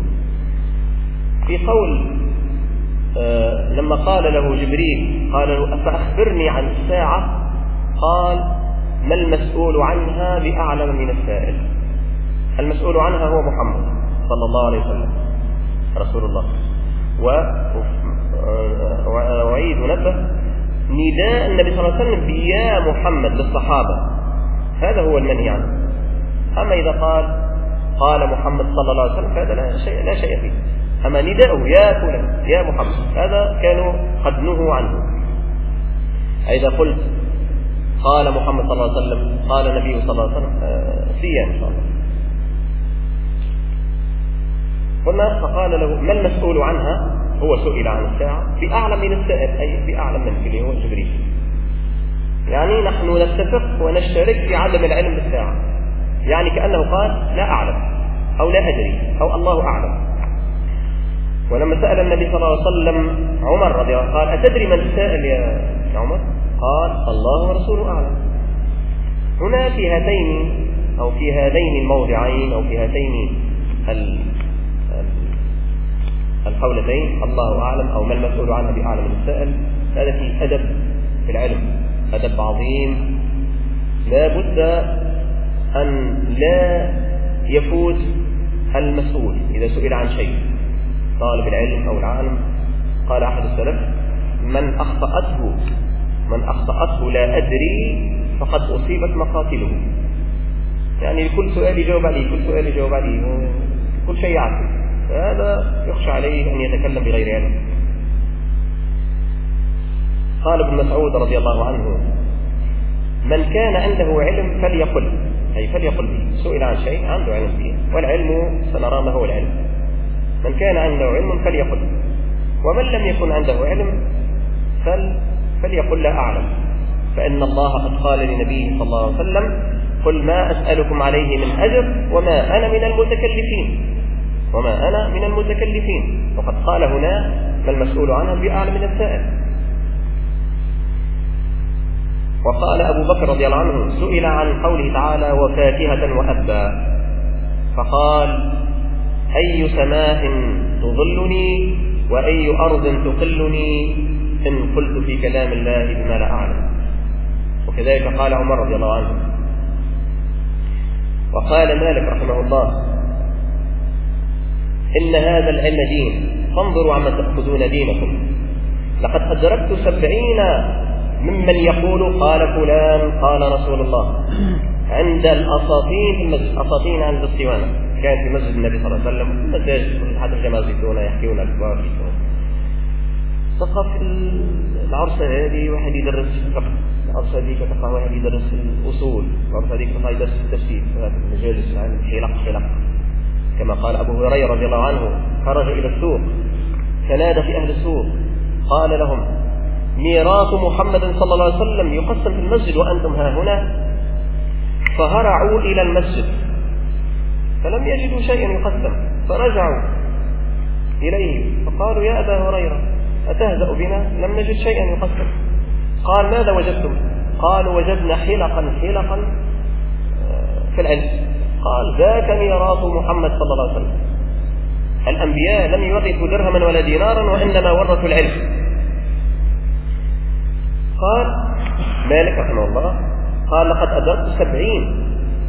في قول آه لما قال له جبريل قال له أفأخبرني عن الساعة؟ قال ما المسؤول عنها بأعلم من السائل؟ المسؤول عنها هو محمد صلى الله عليه وسلم رسول الله. و وعيد ونبه نداء النبي صلى الله عليه وسلم يا محمد للصحابة. هذا هو المنهي عنه. أما إذا قال قال محمد صلى الله عليه وسلم فهذا لا شيء لا شيء فيه. أما نداءه يا فلان يا محمد هذا كانوا قد نهوا عنه. إذا قلت قال محمد صلى الله عليه وسلم قال النبي صلى الله عليه وسلم سيا آه، إن شاء الله. قلنا فقال له ما المسؤول عنها؟ هو سئل عن الساعة بأعلم من السائل أي بأعلم من اللي هو جبريل. يعني نحن نتفق ونشترك في عدم العلم بالساعة. يعني كأنه قال لا أعلم أو لا أدري أو الله أعلم. ولما سأل النبي صلى الله عليه وسلم عمر رضي الله عنه قال أتدري من السائل يا عمر؟ قال الله ورسوله أعلم. هنا في هاتين أو في هذين الموضعين أو في هاتين القولتين الله أعلم أو ما المسؤول عنها بأعلم من السائل هذا في أدب في العلم أدب عظيم. لا بد أن لا يفوت المسؤول إذا سئل عن شيء. طالب العلم أو العالم. قال أحد السلف من أخطأته من أخطأته لا أدري فقد أصيبت مقاتله. يعني لكل سؤال يجاوب عليه كل سؤال يجاوب عليه كل شيء يعرف هذا يخشى عليه أن يتكلم بغير علم. قال ابن مسعود رضي الله عنه من كان عنده علم فليقل. أي فليقل به. سئل عن شيء عنده علم فيه. والعلم سنرى ما هو العلم. من كان عنده علم فليقل. ومن لم يكن عنده علم فل فليقل لا أعلم. فإن الله قد قال لنبيه صلى الله عليه وسلم قل ما أسألكم عليه من أجر وما أنا من المتكلفين. وما أنا من المتكلفين. وقد قال هنا ما المسؤول عنه بأعلم من السائل. وقال أبو بكر رضي الله عنه سئل عن قوله تعالى وفاكهة وأبا. فقال أي سماء تظلني وأي أرض تقلني إن قلت في كلام الله بما لا أعلم. وكذلك قال عمر رضي الله عنه. وقال مالك رحمه الله إن هذا العلم دين. فانظروا عما تأخذون دينكم. لقد أدركت سبعين ممن يقول قال فلان قال رسول الله. عند الأساطين في المسجد أساطين عند الصوانة كان في مسجد النبي صلى الله عليه وسلم المساجد حتى الجماعة يزيدون يحكيون الكبار ثقف العرسة هذه واحد يدرس الفقه العرسة هذيك تلقى واحد يدرس الأصول. العرسة هذيك تلقى يدرس التفسير. في المجالس حلق حلق. كما قال أبو هريرة رضي الله عنه خرج إلى السوق فنادى في أهل السوق قال لهم ميراث محمد صلى الله عليه وسلم يقسم في المسجد وأنتم ها هنا؟ فهرعوا إلى المسجد فلم يجدوا شيئا يقسم فرجعوا إليه فقالوا يا أبا هريرة أتهزأ بنا؟ لم نجد شيئا يقسم. قال ماذا وجدتم؟ قالوا وجدنا حلقا حلقا آه، في العلم. قال ذاك ميراث محمد صلى الله عليه وسلم. الأنبياء لم يورثوا درهما ولا دينارا وإنما ورثوا العلم. قال مالك رحمه الله قال لقد أدركت سبعين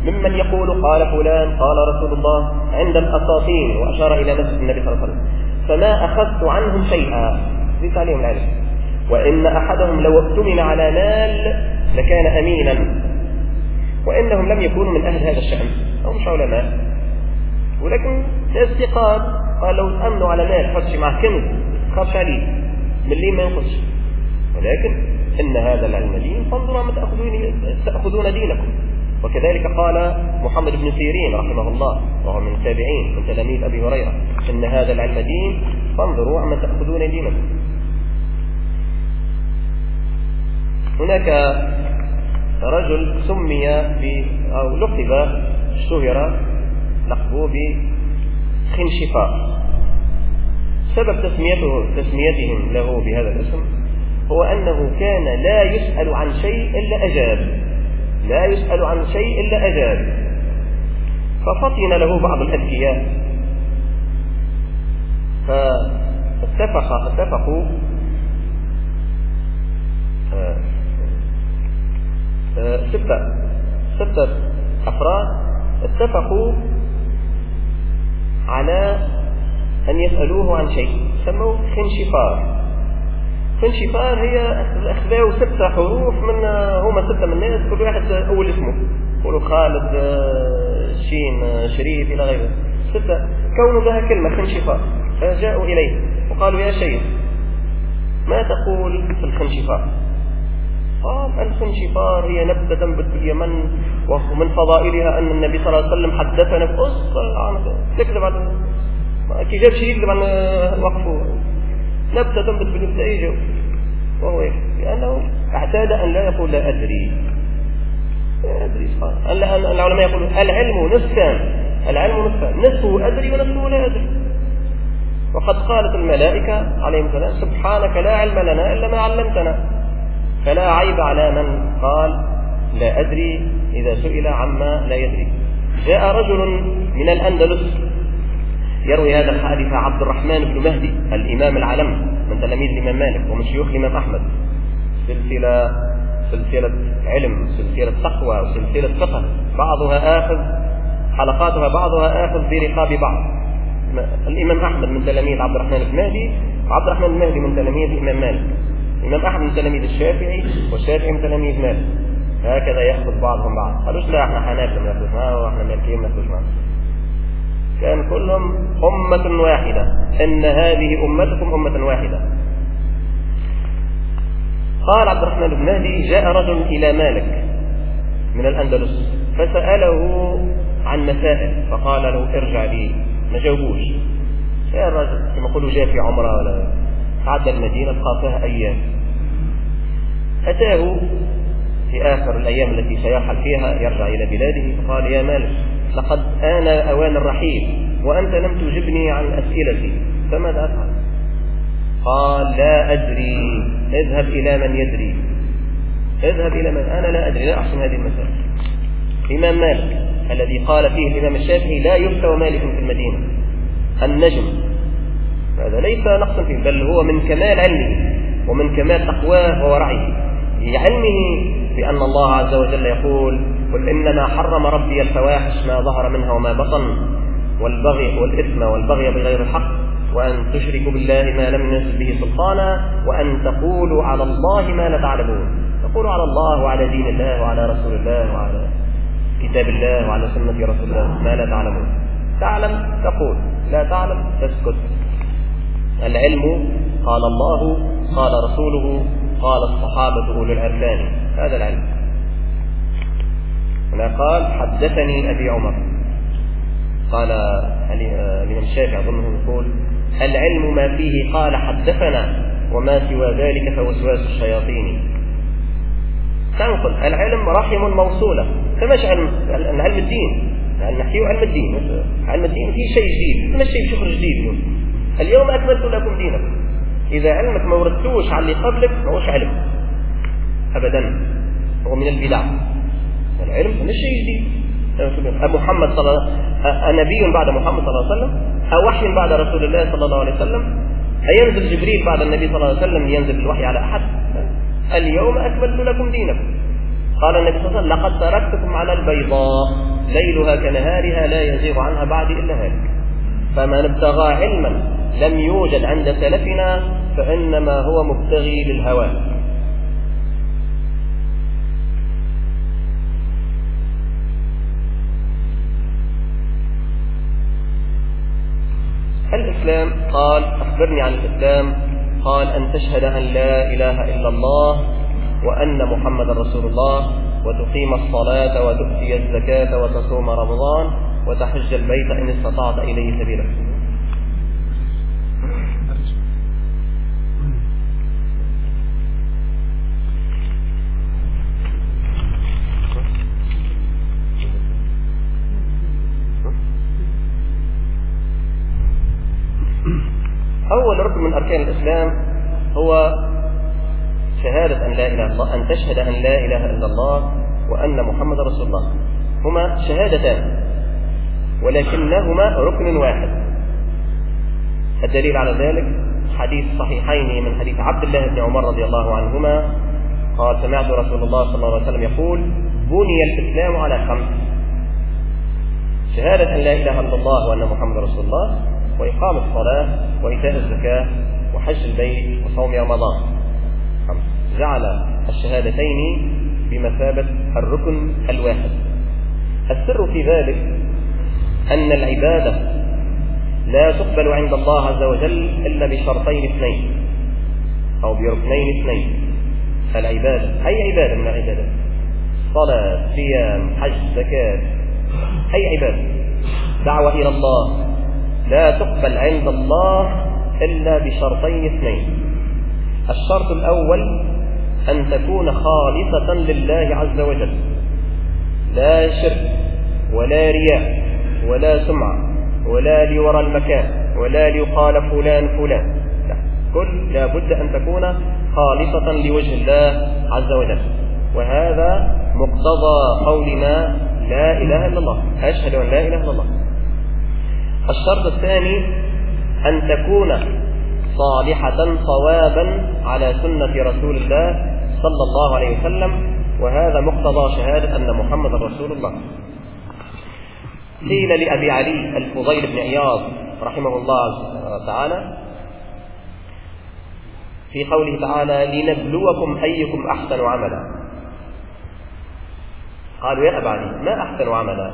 ممن يقول قال فلان قال رسول الله عند الأساطين وأشار إلى مسجد النبي صلى الله عليه وسلم. فما أخذت عنهم شيئا. زدت عليهم العلم. وإن أحدهم لو اؤتمن على مال لكان أمينا. وإنهم لم يكونوا من أهل هذا الشأن. أو مش علماء. ولكن الاستيقاظ قال لو تأمنوا على مال حطش معه كنز. خافش عليه من ليه ما ينقصش؟ ولكن إن هذا العلم دين فانظروا ما تأخذون دينكم. وكذلك قال محمد بن سيرين رحمه الله وهو من التابعين من تلاميذ أبي هريرة. إن هذا العلم دين فانظروا عما تأخذون دينكم. هناك رجل سمي ب أو لقب اشتهر لقبه بخنشفاء سبب تسميته تسميتهم له بهذا الاسم هو أنه كان لا يسأل عن شيء إلا أجاب. لا يسأل عن شيء إلا أجاب. ففطن له بعض الأذكياء. فاتفق اتفقوا. ستة. ستة أفراد اتفقوا على أن يسألوه عن شيء سموه خنشفار. فانشفار هي اخذوا ستة حروف من هما ستة من الناس كل واحد أول اسمه. يقولوا خالد شين شريف إلى غيره. ستة. كونوا بها كلمة خنشفار فجاءوا إليه وقالوا يا شيخ ما تقول في الخنشفار؟ قال الخنشفار هي نبتة تنبت باليمن ومن فضائلها أن النبي صلى الله عليه وسلم حدثنا. بقص تكذب عن كي جاب شيء يكذب عن وقفه. نبتة تنبت بالابتئاج وهو يكفي لأنه اعتاد أن لا يقول لا أدري. لا أدري العلماء يقولون العلم نصفان العلم نصفان نصفه أدري ونصفه لا أدري. وقد قالت الملائكة عليهم السلام سبحانك لا علم لنا إلا ما علمتنا. فلا عيب على من قال لا أدري إذا سئل عما لا يدري. جاء رجل من الأندلس يروي هذا الحديث عبد الرحمن بن مهدي الإمام العلم من تلاميذ الإمام مالك ومن شيوخ الإمام أحمد. سلسلة سلسلة علم سلسلة تقوى وسلسلة فقه. بعضها آخذ حلقاتها بعضها آخذ برقاب بعض. الإمام أحمد من تلاميذ عبد الرحمن بن مهدي عبد الرحمن المهدي من تلاميذ الإمام مالك. الإمام أحمد من تلاميذ الشافعي والشافعي من تلاميذ مالك. هكذا يأخذ بعضهم بعض. قالوش لا إحنا حنابلة ما ناخدوش معاه وإحنا مالكيين ما ناخدوش معاه. كان كلهم أمة واحدة. إن هذه أمتكم أمة واحدة. قال عبد الرحمن بن مهدي جاء رجل إلى مالك من الأندلس فسأله عن مسائل فقال له ارجع لي. ما جاوبوش. يا الرجل كما يقولوا جاء في عمرة ولا عدى المدينة بقى فيها أيام. أتاه في آخر الأيام التي سيرحل فيها يرجع إلى بلاده فقال يا مالك لقد آن أوان الرحيل وأنت لم تجبني عن أسئلتي فماذا أفعل؟ قال لا أدري اذهب إلى من يدري. اذهب إلى من؟ أنا لا أدري لا أحسن هذه المسألة. الإمام مالك الذي قال فيه الإمام الشافعي لا يفتى مالك في المدينة النجم. هذا ليس نقصا فيه بل هو من كمال علمه ومن كمال تقواه وورعه لعلمه بأن الله عز وجل يقول قل إنما حرم ربي الفواحش ما ظهر منها وما بطن والبغي والإثم والبغي بغير الحق وأن تشركوا بالله ما لم ينزل به سلطانا وأن تقولوا على الله ما لا تعلمون. تقولوا على الله وعلى دين الله وعلى رسول الله وعلى كتاب الله وعلى سنة رسول الله ما لا تعلمون. تعلم تقول لا تعلم تسكت. العلم قال الله قال رسوله قال الصحابة أولو العرفان هذا العلم. هنا قال حدثني أبي عمر. قال الإمام الشافعي أظنه يقول العلم ما فيه قال حدثنا وما سوى ذلك فوسواس الشياطين. تنقل العلم رحم موصولة فماش علم علم الدين. نحكيه علم الدين علم الدين فيه شيء جديد ما شيء شكر جديد اليوم أكملت لكم دينكم. إذا علمك ما وردتوش على اللي قبلك ما هوش علم. أبدا. هو من البدع. العلم مش شيء جديد. محمد صلى نبي بعد محمد صلى الله عليه وسلم أو وحي بعد رسول الله صلى الله عليه وسلم. أينزل جبريل بعد النبي صلى الله عليه وسلم ينزل الوحي على أحد. اليوم أكملت لكم دينكم. قال النبي صلى الله عليه وسلم لقد تركتكم على البيضاء ليلها كنهارها لا يزيغ عنها بعد إلا هالك. فمن ابتغى علما لم يوجد عند سلفنا فإنما هو مبتغي للهوى. الإسلام قال أخبرني عن الإسلام قال أن تشهد أن لا إله إلا الله وأن محمد رسول الله وتقيم الصلاة وتؤتي الزكاة وتصوم رمضان. وتحج البيت إن استطعت إليه سبيلا. أول ركن من أركان الإسلام هو شهادة أن لا إله إلا الله أن تشهد أن لا إله إلا الله وأن محمد رسول الله. هما شهادتان. ولكنهما ركن واحد. الدليل على ذلك حديث صحيحين من حديث عبد الله بن عمر رضي الله عنهما. قال سمعت رسول الله صلى الله عليه وسلم يقول بني الإسلام على خمس. شهادة أن لا إله إلا الله وأن محمد رسول الله وإقام الصلاة وإيتاء الزكاة وحج البيت وصوم رمضان. جعل الشهادتين بمثابة الركن الواحد. السر في ذلك أن العبادة لا تقبل عند الله عز وجل إلا بشرطين اثنين أو بركنين اثنين العبادة. أي عبادة من العبادات صلاة صيام حج زكاة. أي عبادة؟ دعوة إلى الله. لا تقبل عند الله إلا بشرطين اثنين. الشرط الأول أن تكون خالصة لله عز وجل. لا شرك ولا رياء. ولا سمعة ولا ليرى المكان ولا ليقال فلان فلان. لا كل لابد أن تكون خالصة لوجه الله عز وجل. وهذا مقتضى قولنا لا إله إلا الله. أشهد أن لا إله إلا الله. الشرط الثاني أن تكون صالحة صوابا على سنة رسول الله صلى الله عليه وسلم. وهذا مقتضى شهادة أن محمد رسول الله. قيل لأبي علي الفضيل بن عياض رحمه الله تعالى في قوله تعالى لنبلوكم أيكم أحسن عملا. قالوا يا أبا علي ما أحسن عملا؟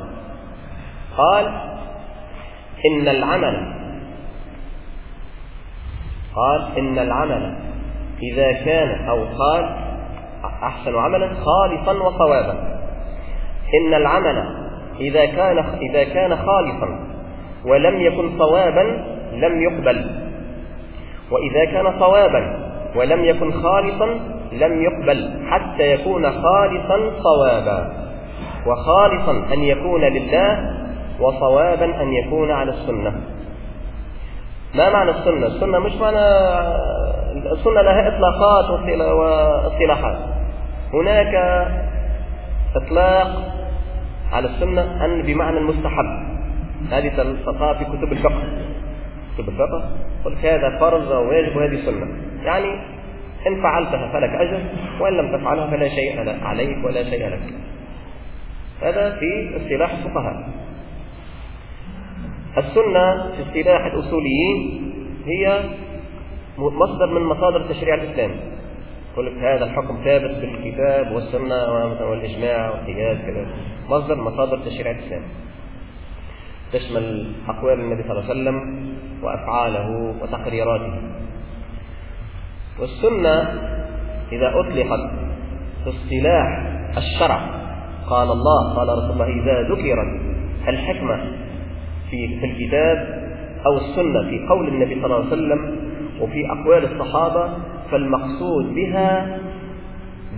قال إن العمل قال إن العمل إذا كان أو قال أحسن عملا خالصا وصوابا. إن العمل إذا كان إذا كان خالصا ولم يكن صوابا لم يقبل. وإذا كان صوابا ولم يكن خالصا لم يقبل حتى يكون خالصا صوابا. وخالصا أن يكون لله وصوابا أن يكون على السنة. ما معنى السنة؟ السنة مش معنى السنة لها إطلاقات واصطلاحات هناك إطلاق على السنة أن بمعنى المستحب هذه تلقاها في كتب الفقه. كتب الفقه قل هذا فرض وواجب وهذه سنة. يعني إن فعلتها فلك أجر وإن لم تفعلها فلا شيء عليك ولا شيء لك. هذا في اصطلاح الفقهاء. السنة في اصطلاح الأصوليين هي مصدر من مصادر تشريع الإسلام. يقول لك هذا الحكم ثابت بالكتاب والسنة والإجماع والقياس كذا مصدر مصادر تشريع الإسلام. تشمل أقوال النبي صلى الله عليه وسلم وأفعاله وتقريراته. والسنة إذا أطلقت في اصطلاح الشرع قال الله قال رسول الله إذا ذكرت الحكمة في في الكتاب أو السنة في قول النبي صلى الله عليه وسلم وفي أقوال الصحابة فالمقصود بها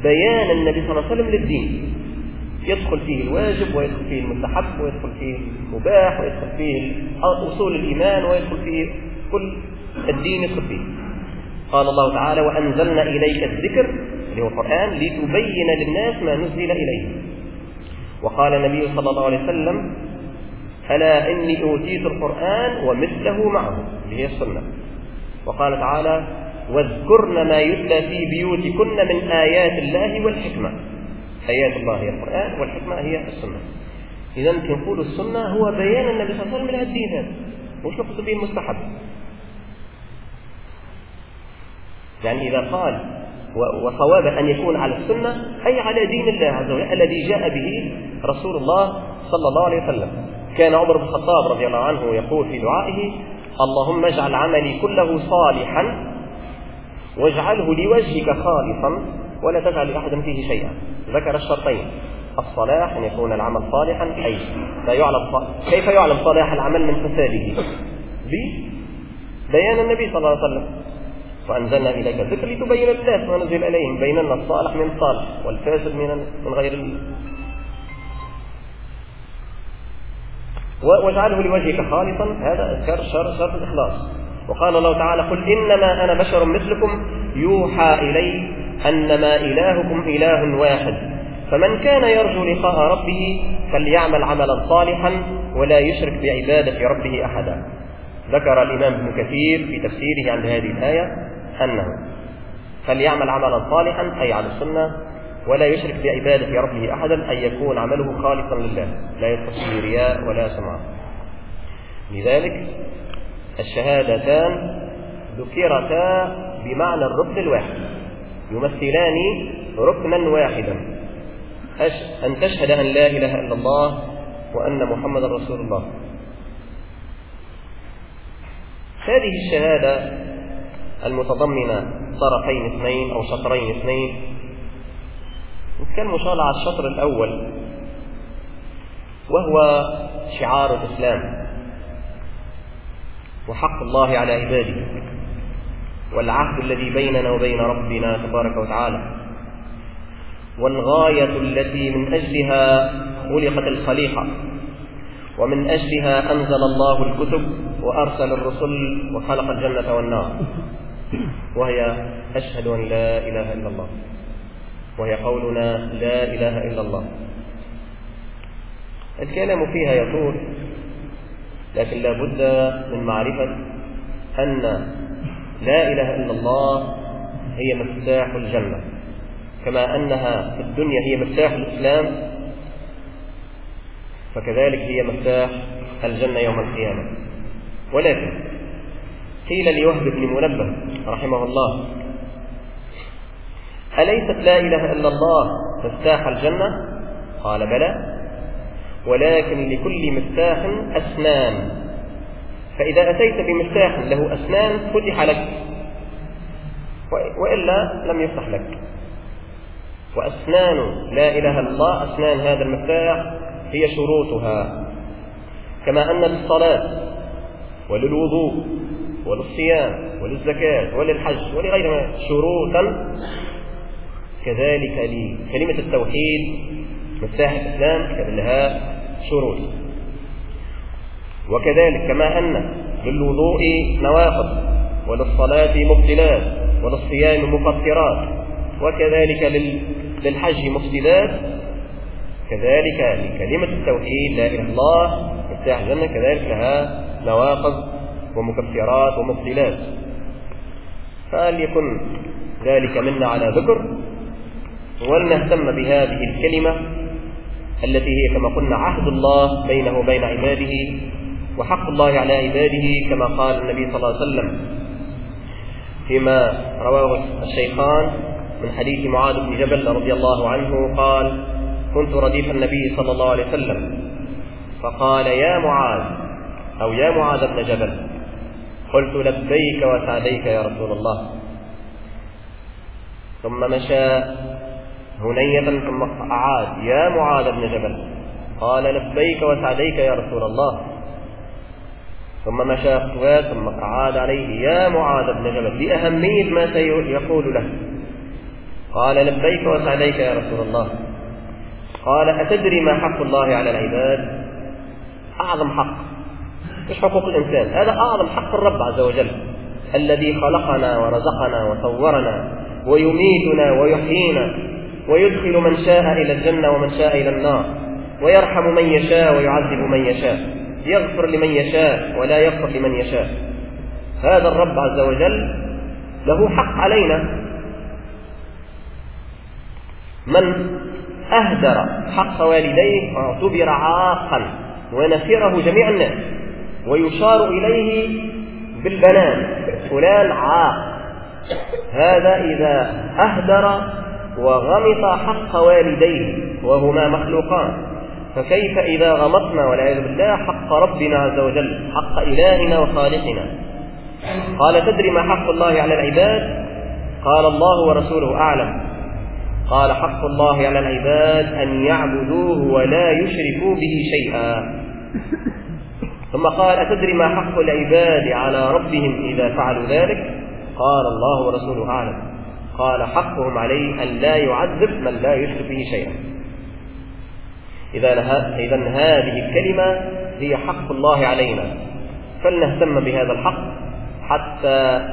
بيان النبي صلى الله عليه وسلم للدين. يدخل فيه الواجب ويدخل فيه المستحب ويدخل فيه المباح ويدخل فيه أصول الإيمان ويدخل فيه كل الدين يدخل فيه. قال الله تعالى وأنزلنا إليك الذكر اللي هو القرآن لتبين للناس ما نزل إليهم وقال النبي صلى الله عليه وسلم ألا إني أوتيت القرآن ومثله معه. اللي هي السنة. وقال تعالى واذكرن ما يتلى في بيوتكن من آيات الله والحكمة. آيات الله هي القرآن والحكمة هي السنة. إذا نقول السنة هو بيان النبي صلى الله عليه وسلم من الدين. هذا مش نقصد به المستحب يعني إذا قال وصواب أن يكون على السنة أي على دين الله عز وجل الذي جاء به رسول الله صلى الله عليه وسلم. كان عمر بن الخطاب رضي الله عنه يقول في دعائه اللهم اجعل عملي كله صالحا واجعله لوجهك خالصا ولا تجعل لأحد فيه شيئا. ذكر الشرطين. الصلاح أن يكون العمل صالحا أي لا يعلم كيف يعلم صلاح العمل من فساده؟ ببيان النبي صلى الله عليه وسلم. وأنزلنا إليك الذكر لتبين للناس ما نزل إليهم بيننا الصالح من الصالح والفاسد من من غير واجعله لوجهك خالصا. هذا إذكار شرط الإخلاص. وقال الله تعالى قل إنما أنا بشر مثلكم يوحى إلي أنما إلهكم إله واحد. فمن كان يرجو لقاء ربه فليعمل عملا صالحا ولا يشرك بعبادة ربه أحدا. ذكر الإمام ابن كثير في تفسيره عند هذه الآية أنه فليعمل عملا صالحا أي على السنة ولا يشرك بعبادة ربه أحدا أن يكون عمله خالصا لله لا فيه رياء ولا سمعة. لذلك الشهادتان ذكرتا بمعنى الركن الواحد يمثلان ركنا واحدا. أن تشهد أن لا إله إلا الله وأن محمد رسول الله. هذه الشهادة المتضمنة طرفين اثنين أو شطرين اثنين. نتكلم إن شاء الله على الشطر الأول وهو شعار الإسلام. وحق الله على عباده. والعهد الذي بيننا وبين ربنا تبارك وتعالى. والغاية التي من أجلها خلقت الخليقة. ومن أجلها أنزل الله الكتب وأرسل الرسل وخلق الجنة والنار. وهي أشهد أن لا إله إلا الله. وهي قولنا لا إله إلا الله. الكلام فيها يطول لكن لا بد من معرفة أن لا إله إلا الله هي مفتاح الجنة كما أنها في الدنيا هي مفتاح الإسلام فكذلك هي مفتاح الجنة يوم القيامة. ولكن قيل لوهب بن منبه رحمه الله أليست لا إله إلا الله مفتاح الجنة؟ قال بلى. ولكن لكل مفتاح أسنان. فإذا أتيت بمفتاح له أسنان فتح لك. وإلا لم يفتح لك. وأسنان لا إله إلا الله أسنان هذا المفتاح هي شروطها. كما أن للصلاة وللوضوء وللصيام وللزكاة وللحج ولغيرها شروطا. كذلك لكلمة التوحيد مفتاح الإسلام لها شروط. وكذلك كما أن للوضوء نواقض وللصلاة مبطلات وللصيام مفطرات وكذلك للحج مفسدات. كذلك لكلمة التوحيد لا إله إلا الله مفتاح الجنة كذلك لها نواقض ومكفرات ومبطلات. فليكن ذلك منا على ذكر. ولنهتم بهذه الكلمة التي هي كما قلنا عهد الله بينه وبين عباده وحق الله على عباده كما قال النبي صلى الله عليه وسلم. فيما رواه الشيخان من حديث معاذ بن جبل رضي الله عنه قال كنت رديف النبي صلى الله عليه وسلم. فقال يا معاذ أو يا معاذ بن جبل. قلت لبيك وسعديك يا رسول الله. ثم مشى هنية ثم أعاد يا معاذ بن جبل. قال لبيك وسعديك يا رسول الله. ثم مشى خطوات ثم أعاد عليه يا معاذ بن جبل لأهمية ما سيقول له. قال لبيك وسعديك يا رسول الله. قال أتدري ما حق الله على العباد؟ أعظم حق. مش حقوق الإنسان؟ هذا أعظم حق الرب عز وجل. الذي خلقنا ورزقنا وصورنا ويميتنا ويحيينا. ويدخل من شاء إلى الجنة ومن شاء إلى النار ويرحم من يشاء ويعذب من يشاء يغفر لمن يشاء ولا يغفر لمن يشاء. هذا الرب عز وجل له حق علينا. من أهدر حق والديه اعتبر عاقا ونفره جميع الناس ويشار إليه بالبنان فلان عاق. هذا إذا أهدر وغمط حق والديه وهما مخلوقان. فكيف إذا غمطنا والعياذ بالله حق ربنا عز وجل حق إلهنا وخالقنا؟ قال تدري ما حق الله على العباد؟ قال الله ورسوله أعلم. قال حق الله على العباد أن يعبدوه ولا يشركوا به شيئا. ثم قال أتدري ما حق العباد على ربهم إذا فعلوا ذلك؟ قال الله ورسوله أعلم. قال حقهم عليه أن لا يعذب من لا يشرك به شيئا. إذا هذه الكلمة هي حق الله علينا. فلنهتم بهذا الحق حتى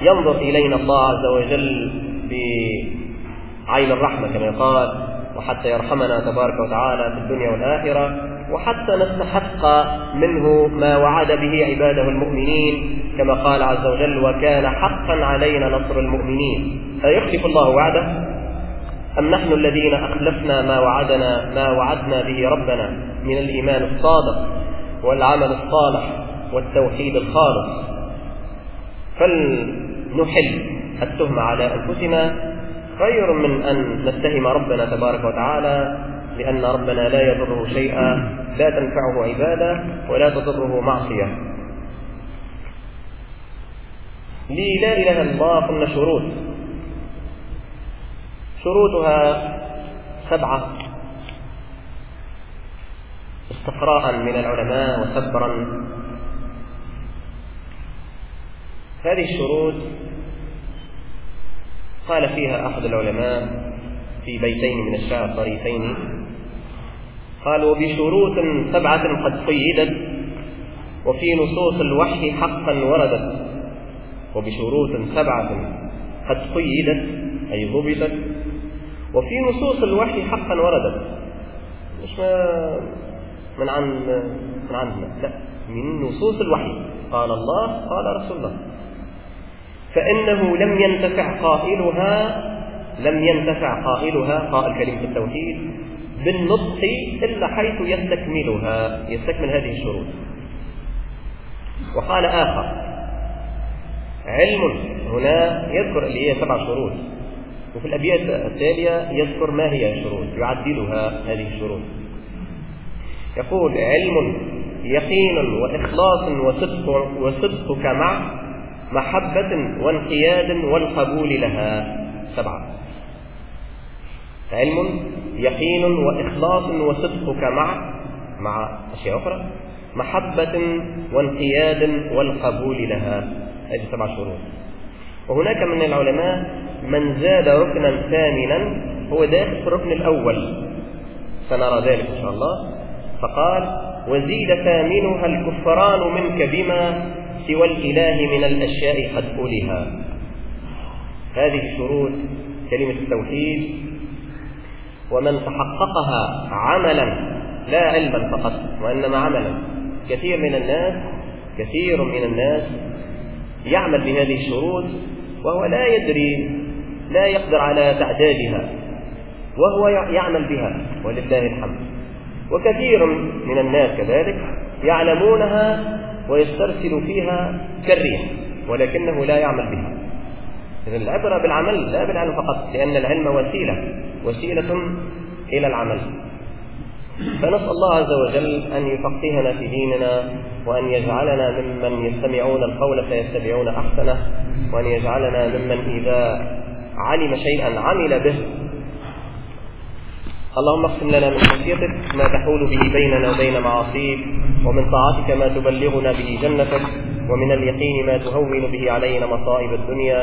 ينظر إلينا الله عز وجل بعين الرحمة كما قال وحتى يرحمنا تبارك وتعالى في الدنيا والآخرة وحتى نستحق منه ما وعد به عباده المؤمنين كما قال عز وجل وكان حقا علينا نصر المؤمنين أيخلف الله وعده؟ أم نحن الذين أخلفنا ما وعدنا ما وعدنا به ربنا من الإيمان الصادق والعمل الصالح والتوحيد الخالص؟ فلنحل التهمة على أنفسنا خير من أن نتهم ربنا تبارك وتعالى لأن ربنا لا يضره شيئا لا تنفعه عبادة ولا تضره معصية. لي لا إله إلا الله قلنا شروط. شروطها سبعة. استقراء من العلماء وسبرا هذه الشروط قال فيها أحد العلماء في بيتين من الشعر طريفين. قال وبشروط سبعة قد قيدت وفي نصوص الوحي حقا وردت وبشروط سبعة قد قيدت أي ضبطت وفي نصوص الوحي حقا وردت. مش من عن من عندنا. لا من نصوص الوحي. قال الله قال رسول الله. فإنه لم ينتفع قائلها لم ينتفع قائلها قائل كلمة التوحيد بالنطق إلا حيث يستكملها يستكمل هذه الشروط. وقال آخر علم هنا يذكر اللي هي سبع شروط وفي الأبيات التالية يذكر ما هي الشروط يعدلها هذه الشروط. يقول علم يقين وإخلاص وصدق وصدقك مع محبة وانقياد والقبول لها. سبعة. علم يقين وإخلاص وصدقك مع مع أشياء أخرى. محبة وانقياد والقبول لها. هذه سبع شروط. وهناك من العلماء من زاد ركنا ثامنا هو داخل في الركن الأول. سنرى ذلك إن شاء الله. فقال وزيد ثامنها الكفران منك بما سوى الإله من الأشياء قد أولها هذه شروط كلمة التوحيد ومن تحققها عملا لا علما فقط وإنما عملا. كثير من الناس كثير من الناس يعمل بهذه الشروط وهو لا يدري لا يقدر على تعدادها وهو يعمل بها ولله الحمد. وكثير من الناس كذلك يعلمونها ويسترسل فيها كالريح ولكنه لا يعمل بها. إذا العبرة بالعمل لا بالعلم فقط لأن العلم وسيلة وسيلة إلى العمل. فنسأل الله عز وجل أن يفقهنا في ديننا وأن يجعلنا ممن يستمعون القول فيتبعون أحسنه وأن يجعلنا ممن إذا علم شيئا عمل به. اللهم اقسم لنا من خشيتك ما تحول به بيننا وبين معاصيك ومن طاعتك ما تبلغنا به جنتك ومن اليقين ما تهون به علينا مصائب الدنيا.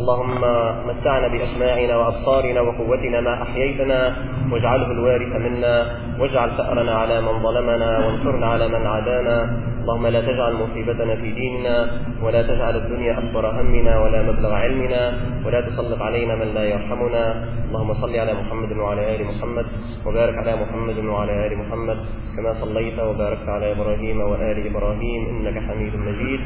اللهم متعنا بأسماعنا وأبصارنا وقوتنا ما أحييتنا واجعله الوارث منا. واجعل ثأرنا على من ظلمنا وانصرنا على من عادانا. اللهم لا تجعل مصيبتنا في ديننا ولا تجعل الدنيا أكبر همنا ولا مبلغ علمنا ولا تسلط علينا من لا يرحمنا. اللهم صل على محمد وعلى آل محمد وبارك على محمد وعلى آل محمد كما صليت وباركت على إبراهيم وآل إبراهيم إنك حميد مجيد.